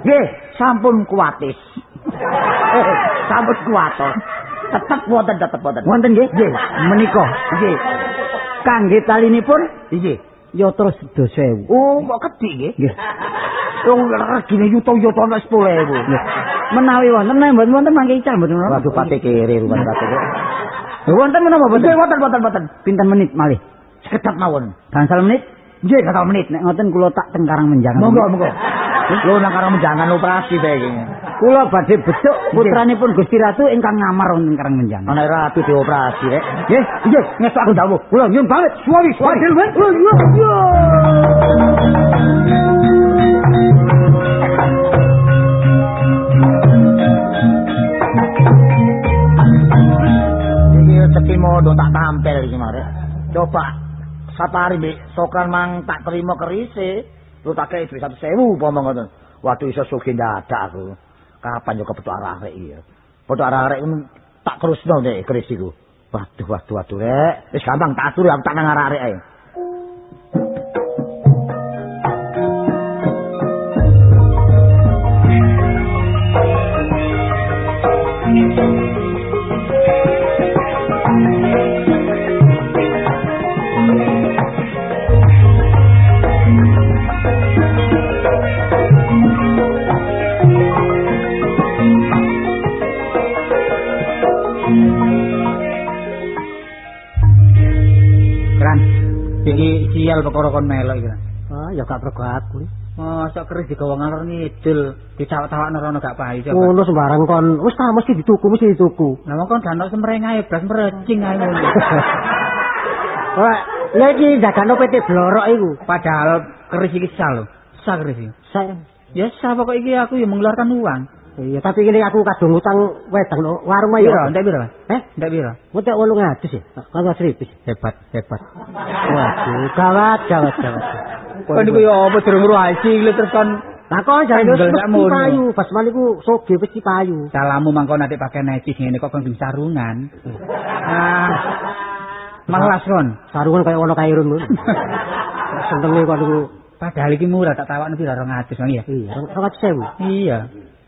Nggih, sampun kuatis. sampun kuatos. Tetep wonten tetep wonten. Wonten nggih? Nggih. Menika. Nggih. Kangge talinipun Nggih. Yatra sedasa ewu. Oh, kok kedhi nggih? Nggih. Wong regine yuto-yuto nek 10.000. Nggih. Menawi wonten nek mboten wonten mangke ical mboten wonten. Waduh pate kere rupane pate Wonten menapa boten? Nggih, wonten wonten wonten. Pinten menit malih? Sekedap mawon. Gangsal menit? Nggih, kata menit. Nek ngoten kula tak tengkarang menjangan. Monggo, monggo. Lho nang karo menjangan operasi bae iki. Kula badhe becuk putranipun Gusti Ratu ingkang ngamar wonten karang menjangan. Ana ratu dioperasi rek. Nggih, nggih, ngestu aku dawuh. Kula nyuwun banget, suwi suwi. Iki rezeki modo tak tampil iki mare. Coba sapari mbek sokran mang tak terima kerise. Lu tak kei duit 100.000 umpama ngoten. Waduh iso sugih dadak aku. Kapan yo kepethuk arek iki ya. Petuk arek ngono tak terusno nek keris iku. Waduh waduh waduh rek. Wis gampang tak atur aku tak nang arek ae. Sial perkara kon melok iki. Ah, ya gak pergo aku. Masa keris digawa ngalor ngidul, dicawak-cawak nerono gak payu coba. Ngono sembarang kon. Wis ta mesti dituku, mesti dituku. Lah mong kon danok semreng ae blas merecing ae ngono. Wah, lagi jagano PT Blorok iku. Padahal keris iki sal lho. Sal keris iki. Saya Ya sal pokok iki aku ya mengeluarkan uang. Iya, tapi ini aku kadung utang wedang no, warung ayo. Piro? Entek piro? Eh, Entek piro? mutek 800 ya. Kan seribu. Hebat, hebat. Waduh, gawat, gawat, gawat. Kon iku ya apa durung ruhaji lho terus kon jare Tanggal wis payu, pas maniku soge mesti payu. Salamu mangko nanti pakai necis ngene kok kon sarungan. Ah. Malas kon. Sarungan kaya ono kairun ngono. Sentenge kok niku. Padahal iki murah tak tawakno piro 200 Bang ya. Iya, 200.000. Iya.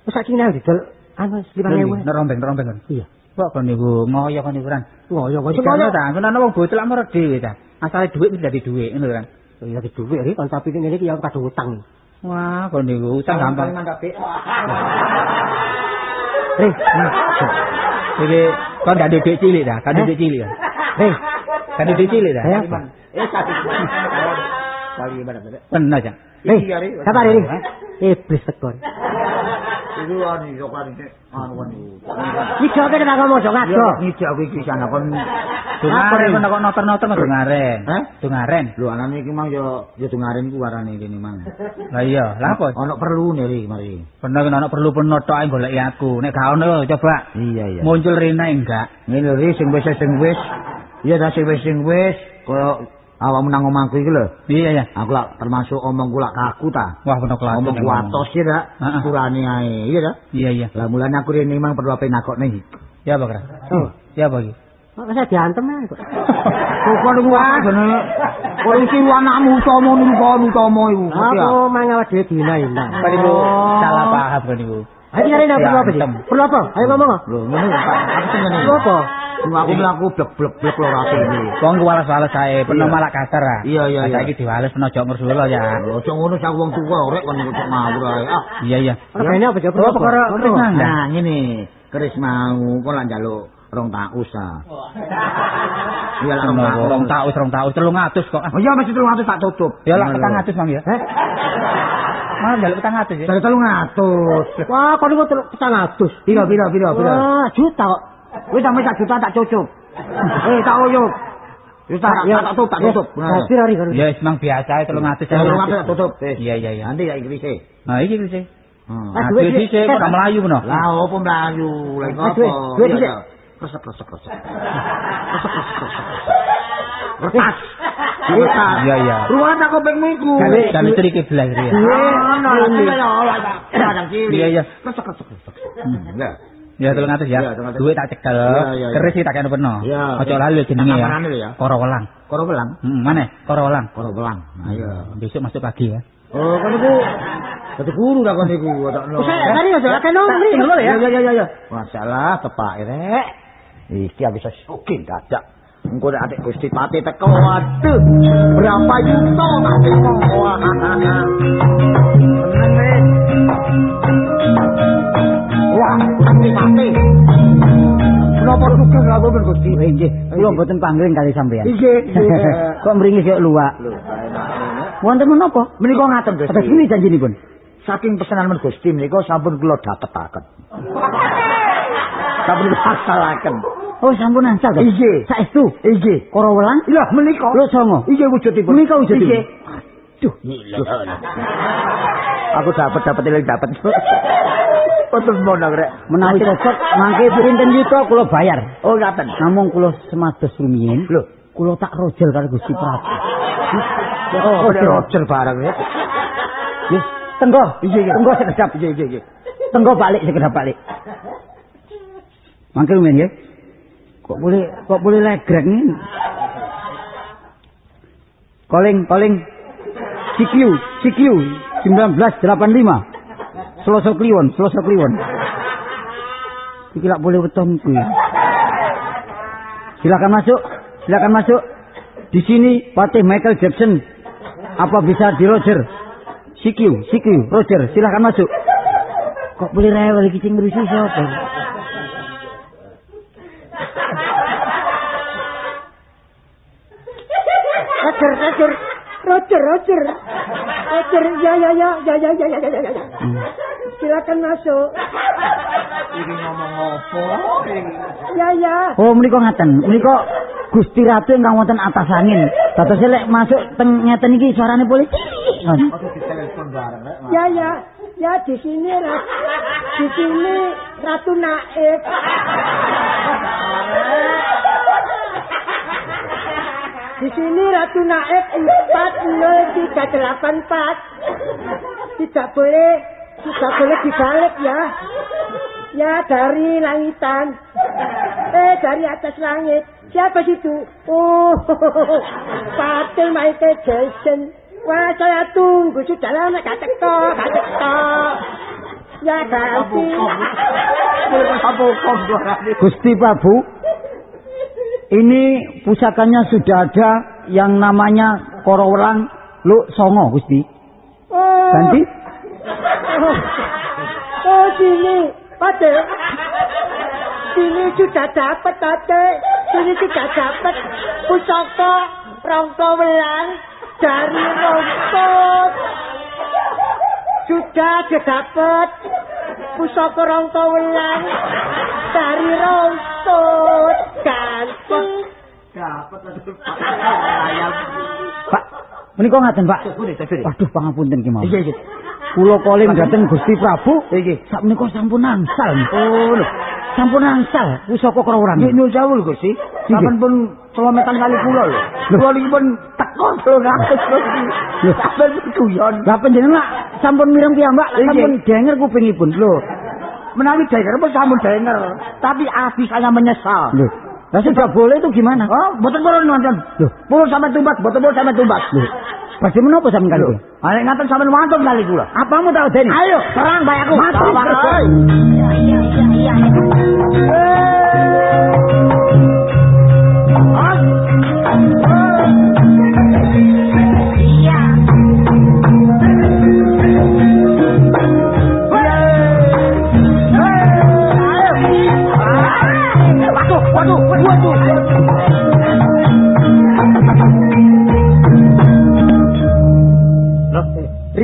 Wis sak kene didol anu 5000. Nek rombeng rombeng kon. Iya. Kok kon niku ngoyo kon niku kan. Ngoyo kok Semono ta, ngono wong bocil lak merek dhewe ta. Asale dhuwit mesti dadi dhuwit ngono kan. Iya di dhuwit iki kon tapi ngene iki ya kadung utang. Wah, kon niku utang gampang. Reh, Jadi kon ndak dhuwit cilik ta, kan Eh? dhuwit cilik kan. reh. Kan dhuwit cilik ta. Eh, apa? Eh, satu. Kali ibarat. Bener ya. Reh, sabar ini. Iblis tekon. Itu anu yo kan iki anu kan iki. Iki kok tak ngomong Yo ngaco. ngijak kowe iki sana kon Dungaren kon kok noter-noter dungaren. Hah? Dungaren. Lho anane iki mang yo yo dungaren ku warane kene mang. Lah iya, lah apa? Ono perlu nih mari. Bener kan ana perlu penot tok ae goleki aku. Nek gak ono coba Iya iya. muncul rene enggak. Ngene lho sing wis sing wis. Iya ta sing wis sing wis koyo awakmu nang omahku iki lho. Iya ya. Aku lak termasuk omongku lak kaku ta. Wah bener kelas. Omong ku atos ya ta. Heeh. Turane ae, iya ta. Iya iya. Lah mulane aku rene mang perlu ape nakokne iki. Ya apa kira? Oh. Ya apa iki? Kok saya diantem ae kok. Kok kono jane polisi lu anakmu utama niku kon utama iku. Aku mangawat dhewe dina-dina. Kan iku salah paham kan iku. Ayo cari perlu apa sih? Perlu apa? Ayo ngomong. kok. Lho ngene Pak, aku sing ngene. Perlu apa? Aku mlaku blek-blek blek lho rasane. Wong ku walas-walas ae, penuh malah kasar ah. Iya, iya, iya. Saiki diwales penuh jok ngersula ya. Ojo ngono sak wong tuwa rek kon cok ngawur ae. Ah. Iya iya. Ora kene apa coba? Oh, perkara. Nah, ngene, keris mau kok lak njaluk rong taus ah. Iya lah rong taus. Rong taus, rong taus, 300 kok. ah. Oh iya mesti 300 tak tutup. Ya lah lho. 400 Bang ya. Eh? Malah njaluk 400 ya. Dari 300. Wah, kok niku 300. Piro piro piro piro. Wah, juta kok. Wis sampe sak juta tak cucup. Eh tak oyuk. Wis tak Ya, tak tutup tak tutup. Ya, piro hari karo. Ya wis mang biasa ae 300. Ya 300 tak tutup. Wis. Iya iya iya. Nanti ya iki wis. Nah iki wis. Hmm. Ah, Nah, duit sih. dhisik kok melayu peno. Lah opo mlayu? Lah Ah, apa? duit, dhisik. Iya. Kresek kresek. Kresek kresek kresek. Kertas. Kertas. Iya iya. Ruang tak kopekmu iku. Kali kali sedikit belas ya. Ono lah sing kaya ora tak. Kadang cilik. Iya iya. Kresek kresek. Hmm, ya. Ya 300 ya. Iya, 300. Duit tak cekel. Iya, iya, iya. Keris iki tak kene peno. Iya. Ojo lali jenenge ya. Ya. Koro welang. Koro belang. Heeh, mana? Koro welang. Koro belang. Nah, iya. Besok masuk pagi ya. Oh, kan iku dadi guru dah kon iku, otakno. Saya tadi aja akeh nang mriki ngono ya. Iya iya iya iya. Masalah tepak rek. Iki bisa sokin dadak. Engko nek atik Gusti Pati teko waduh. Berapa juta tak teko. Wah. Gusti Pati. Kenapa sugih aku ben Gusti? Nggih, kula mboten pangling kali sampean. Nggih. Kok mringi sik luwak. Wonten menapa? Menika ngaten Gusti. Pada sini janjinipun. Saking pesanan men Gusti menika sampun kula dapetaken. sampun asalaken. Oh, sampun ansal to. Saestu. Nggih. Koro welang. Lah menika. Lho songo. Nggih wujudipun. Menika wujudipun. Nggih. Duh, Aku dapat dapat ini dapat. Untuk mondang rek. Menawi cocok mangke pinten yuta kula bayar. Oh ngaten. Namung kula semados rumiyin. Lho. Kula tak rojel karo Gusti Prabu. Oh, Roger Roger barang ya. Yes, tenggo. Iya. Tenggo sekedap. Iya iya iya. Tenggo balik sekedap balik. Mangke rumiyin ya. Kok boleh kok boleh legrek nih? Calling, calling. CQ, CQ 1985. Selasa Kliwon, Selasa Kliwon. Iki boleh weton kuwi. Silakan masuk, silakan masuk. Di sini Patih Michael Jackson. Apa bisa di Roger? CQ, CQ, Roger, silakan masuk. Kok boleh rewel iki sing ngrusi sapa? Roger, Roger. Roger, Roger. Roger, ya, ya, ya, ya, ya, ya, ya, ya, ya. Silakan masuk. Iki ngomong apa? Ya, ya. Oh, menika ngaten. Menika Gusti Ratu ingkang wonten atas angin. Dados lek masuk teng ngeten iki suarane polisi. Aku ditelepon bareng rek. Ya, ya. Ya, di sini, Rat. Di sini Ratu Naif. Di sini Ratu Naif 40384. Tidak boleh tidak boleh dibalik ya. Ya dari langitan. Eh dari atas langit. Siapa situ? Oh, Patil Michael Jackson. Wah, saya tunggu sudah lama gak teko, gak teko. Ya ganti. Gusti Prabu, ini pusakanya sudah ada yang namanya Korowelang Lu Songo, Gusti. Oh. Ganti? Oh, oh sini, Pate. Sini sudah dapat, Pate. Sini sudah dapat pusaka rongko welang dari rompot. Sudah dapat pusaka rongko welang dari rompot. Ganti. Pak, menika ngaten, Pak. Waduh, pangapunten ki mawon. Iya, iya. Kula calling dhateng Gusti Prabu. Nggih. Sak menika sampun angsal. Oh, lho. Sampun angsal pusaka Korowelang. Nggih nyuwun sewu Gusti. Sampun pun celometan kali kula lho. Kula iki pun teko lho ngatus Gusti. Lho sampeyan guyon. Lah panjenengan sampun mireng piyambak, Iya. sampun denger kupingipun. Lho. Menawi denger pun sampun denger. Tapi hati saya menyesal. Lho. Lah sudah boleh itu gimana? Oh, boten purun nonton. Loh. Purun sampai tumbat, boten purun tumbat. Lho. Badhe menapa sampean kali? Lho, Anek ngaten sampean wantun kali kula. Apamu tak odeni? Ayo, perang bae aku. Mati. Lawan, ayo.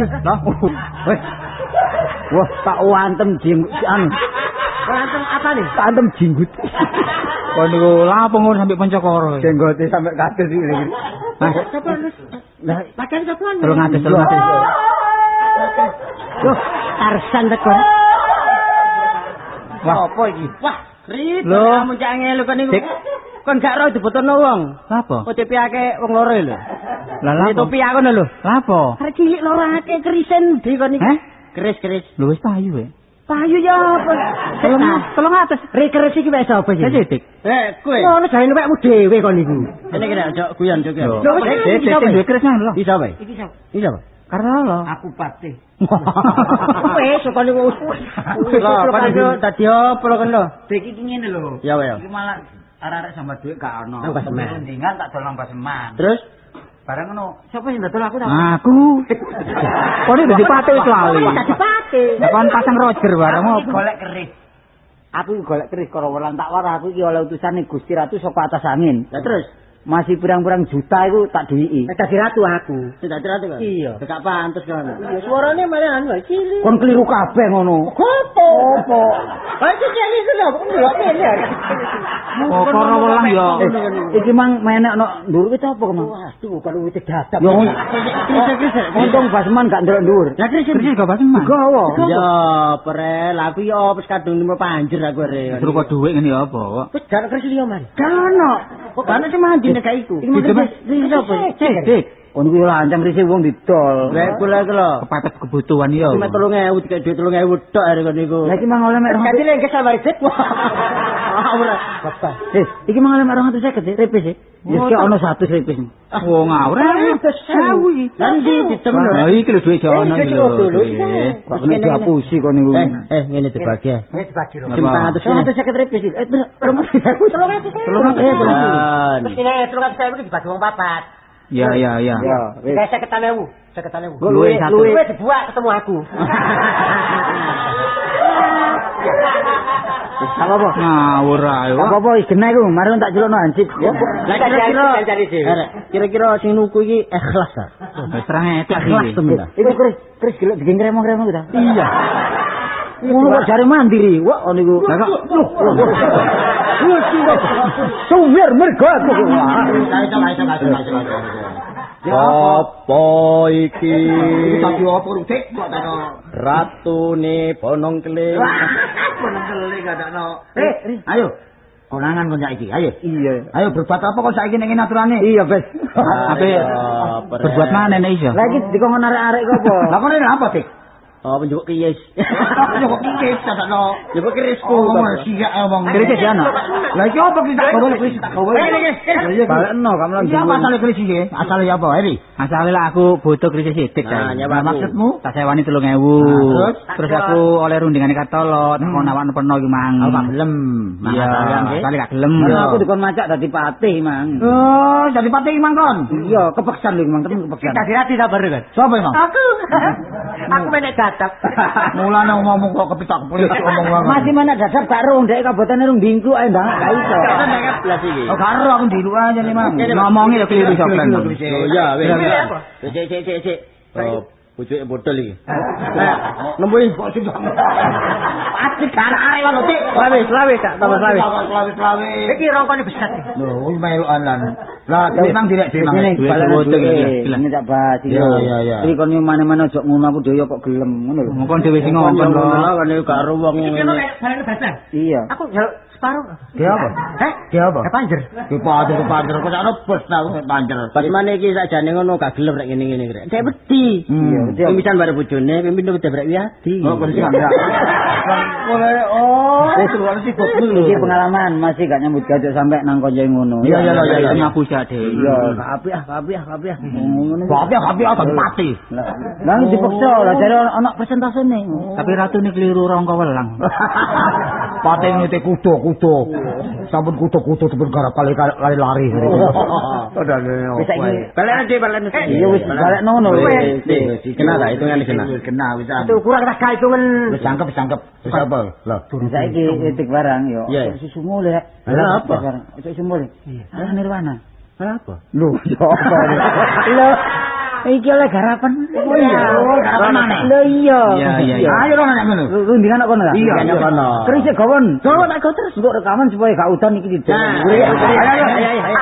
Weh. Wah, tak wantem jenggut anu. Wantem apa nih? Tak antem jenggut. Niku lapo ngono sampe pancakara. Jenggote sampe kados iki. Hah? Lah, pakaian kapan? Telung atus, telung atus. Loh, Tarsan teko. Wah, Apa iki? Wah, Rit, Lho. kamu cak ngelu kan niku. kon gak roh dibutuhno wong. Lha apa? Ketepi ake wong loro lho. Lha lha ketepi aku lho. Lha apa? Arek cilik loro akeh kerisen di kon iki. Eh? Keris-keris. Lho wis payu ya. Payu ya apa? Tolong, tolong atus. Rekeris iki oh, wis apa iki? sih? Eh, kowe. Ngono jane nekmu dhewe kon iku. Ini kira ojo guyon juk. Lho, wis dhewe keris nang lho. Iki sapa? Iki sapa? Iki sapa? Karena lo. Aku pati. Wah, sopan itu. Lo, pada tadi apa lo kan lo? Begitu ini lo. Ya, ya. Iki malah arek-arek sama duit gak ono. Nang Paseman. Rundingan tak dol nang Paseman. Terus Barang ngono, sapa sing dodol aku ta? Aku. Kok ini dadi pate wis lali. Dadi pate. Kon pasang Roger bareng apa? iki golek keris. Aku golek keris karo welang tak warah aku iki oleh utusane Gusti Ratu saka atas angin. ya terus Masih pirang-pirang juta iku tak duwiki. Nek dadi ratu aku. tidak cerita kan? Iya. Gak pantes kan. Ya suarane malah anu cilik. Kon keliru kabeh ngono. Apa? Apa? Lah iki cilik iku lho, kok ndelok kene. Karo welang ya. Eh, iki mang menek no ndur wis apa kemang? Waduh, kalau wis. Ya Kris-kris. untung basman gak ndelok ndur. Lah kris Keris gak pasang mah. Gawa. Ya, perel, aku ya wis kadung nemu panjer aku re. Terus kok dhuwit ngene ya apa? Wis gak kris liya man. Kano. Kok kan sing mandi Anda saiki. ini maksudnya. Dik, dik. Kono kuwi lancang risih wong didol. Lek kula iku lho, kepatet kebutuhan ya. Cuma 3000 dikek dhuwit 3000 tok arek niku. iku. Lah iki mang oleh mek. Kadi lek kesal bari sik. Ora. Bapak. Eh, iki mang oleh mek 250 repis e. Ya sik ono 100 repis. Wong ngawre. Sewu. Lan di ditemu. Lah iki lho dhuwit jawanan lho. Kok nek diapusi kono iku. Eh, ngene dibagi. Eh, dibagi lho. 250 repis. Eh, 300. 300. 300. Wis nek 300 repis dibagi wong papat. Ya ya ya. Ya, wis. Saya seketan ewu. Seketan ewu. Luwe satu. Luwe dibuat ketemu aku. Wis Tak apa-apa. Ngawur ae. Tak apa-apa, wis genah iku, mari tak celokno hansip. Ya. Lah kira-kira kira-kira sing nuku iki ikhlas ta? Wis terang etek Ikhlas iki. temen ta? Iku Kris, Kris gelek digeng kremo-kremo ta? Iya. Ngono kok jare mandiri. Wah, niku. Lah kok Sumber mergo aku. Apa iki? Tapi apa rutik kok tak Ratune Bonong Keling. Penengkele kadakno. Eh, ayo. Konangan kon saiki, ayo. Iya. Ayo berbuat apa kok saiki ning aturane? Iya, Bes. Ape berbuat mana nek iso? Lagi dikon arek-arek kok apa? Lah kon apa, Dik? Oh, penjupuk kiyes. Yo kok kikis kadakno. Njupuk kirisku. Ngomong siak ngomong. Kris ya ana. Lah iki apa kita kok boleh tak kok boleh. Balekno kamu lan Iya asale kris iki? Asale apa, Eri? Asale lah aku butuh krisis sidik Nah, ta. Maksudmu? Tak sewani 3000. terus? terus aku oleh rundingane katolot, mau nawan peno iki mang. Aku gak gelem. Iya, kali gak gelem. Iya. Aku dikon macak dadi patih mang. Oh, jadi patih mang kon. Iya, kepeksan lho mang, temen kepeksan. hati ta baru kan? Sopo emang? Aku. Aku menek dadap. Mulane ngomong kok kepitak kepitak ngomong banget. Masih mana dadap gak rung, dek kabotane rung dingklu ae ndang gak iso. Kan nek iki. Oh, karo aku dilu aja nih, Mang. Ngomongi ya keliru soplan. Oh iya, wis. Cek cek cek cek. Oh, pucuke botol iki. Nah, nembui kok sing Pasti kan arek lho, Dik. Lawis, lawis tak tambah lawis. Lawis, lawis. Iki rongkone besar. Lho, iki melukan lan. Lah, memang direk di Mang. Ini balik botol ini tak bahas iki. Iya, iya, iya. Iki kon mana-mana ojo ngono aku dhewe kok gelem ngono lho. Ngkon dhewe sing ngomong lho. kan iki gak ero wong Iki ngene. kene bareng besar. Iya. Aku separuh. Dia apa? Heh? Dia apa? Eh panjer. Di panjer. Kok sakno bos tau panjer. Pas maneh iki sakjane ngono gak gelem rek ngene-ngene rek. Dek wedi. Hmm. Pemisan bare bojone, pimpin udah brek wiati. Oh, kok sih enggak. Boleh. Oh, Wis suruh sih botmu Iki pengalaman masih gak nyambut gawe sampe nang konco ngono. Iya, iya, iya, iya. Ngaku sak dhewe. Iya, kapi ah, kapi ah, kapi ah. Ngono. Tapi tapi apa mati. Lah, lah dipaksa lah jare ana persentasene. Tapi ratune keliru rongko welang. Pate ngete kudo kudo. Sampun kudo temen garap kali kali lari. Udah Wis saiki Balik aja, balik aja. iya wis balik ngono Wis, wis, kena ta hitungane kena. Kena wis. Tuh kurang tak gawe hitungan. Wis cangkep wis cangkep. Wis apa? Lah. Saiki etik barang yo. Iya. Susu mule. Lah, apa? Susu mule. Lah nirwana. Apa? Lho, yo apa? Lho, iki oleh garapan. Oh iya, garapan maneh. Lho iya. Ayo dong nanya ngono. Rundingan kok kono ta? Iya, iya, kono. Terus ya gawon. Gawon tak go terus kok rekaman supaya gak udan iki tidak. Ayo, ayo, ayo, ayo.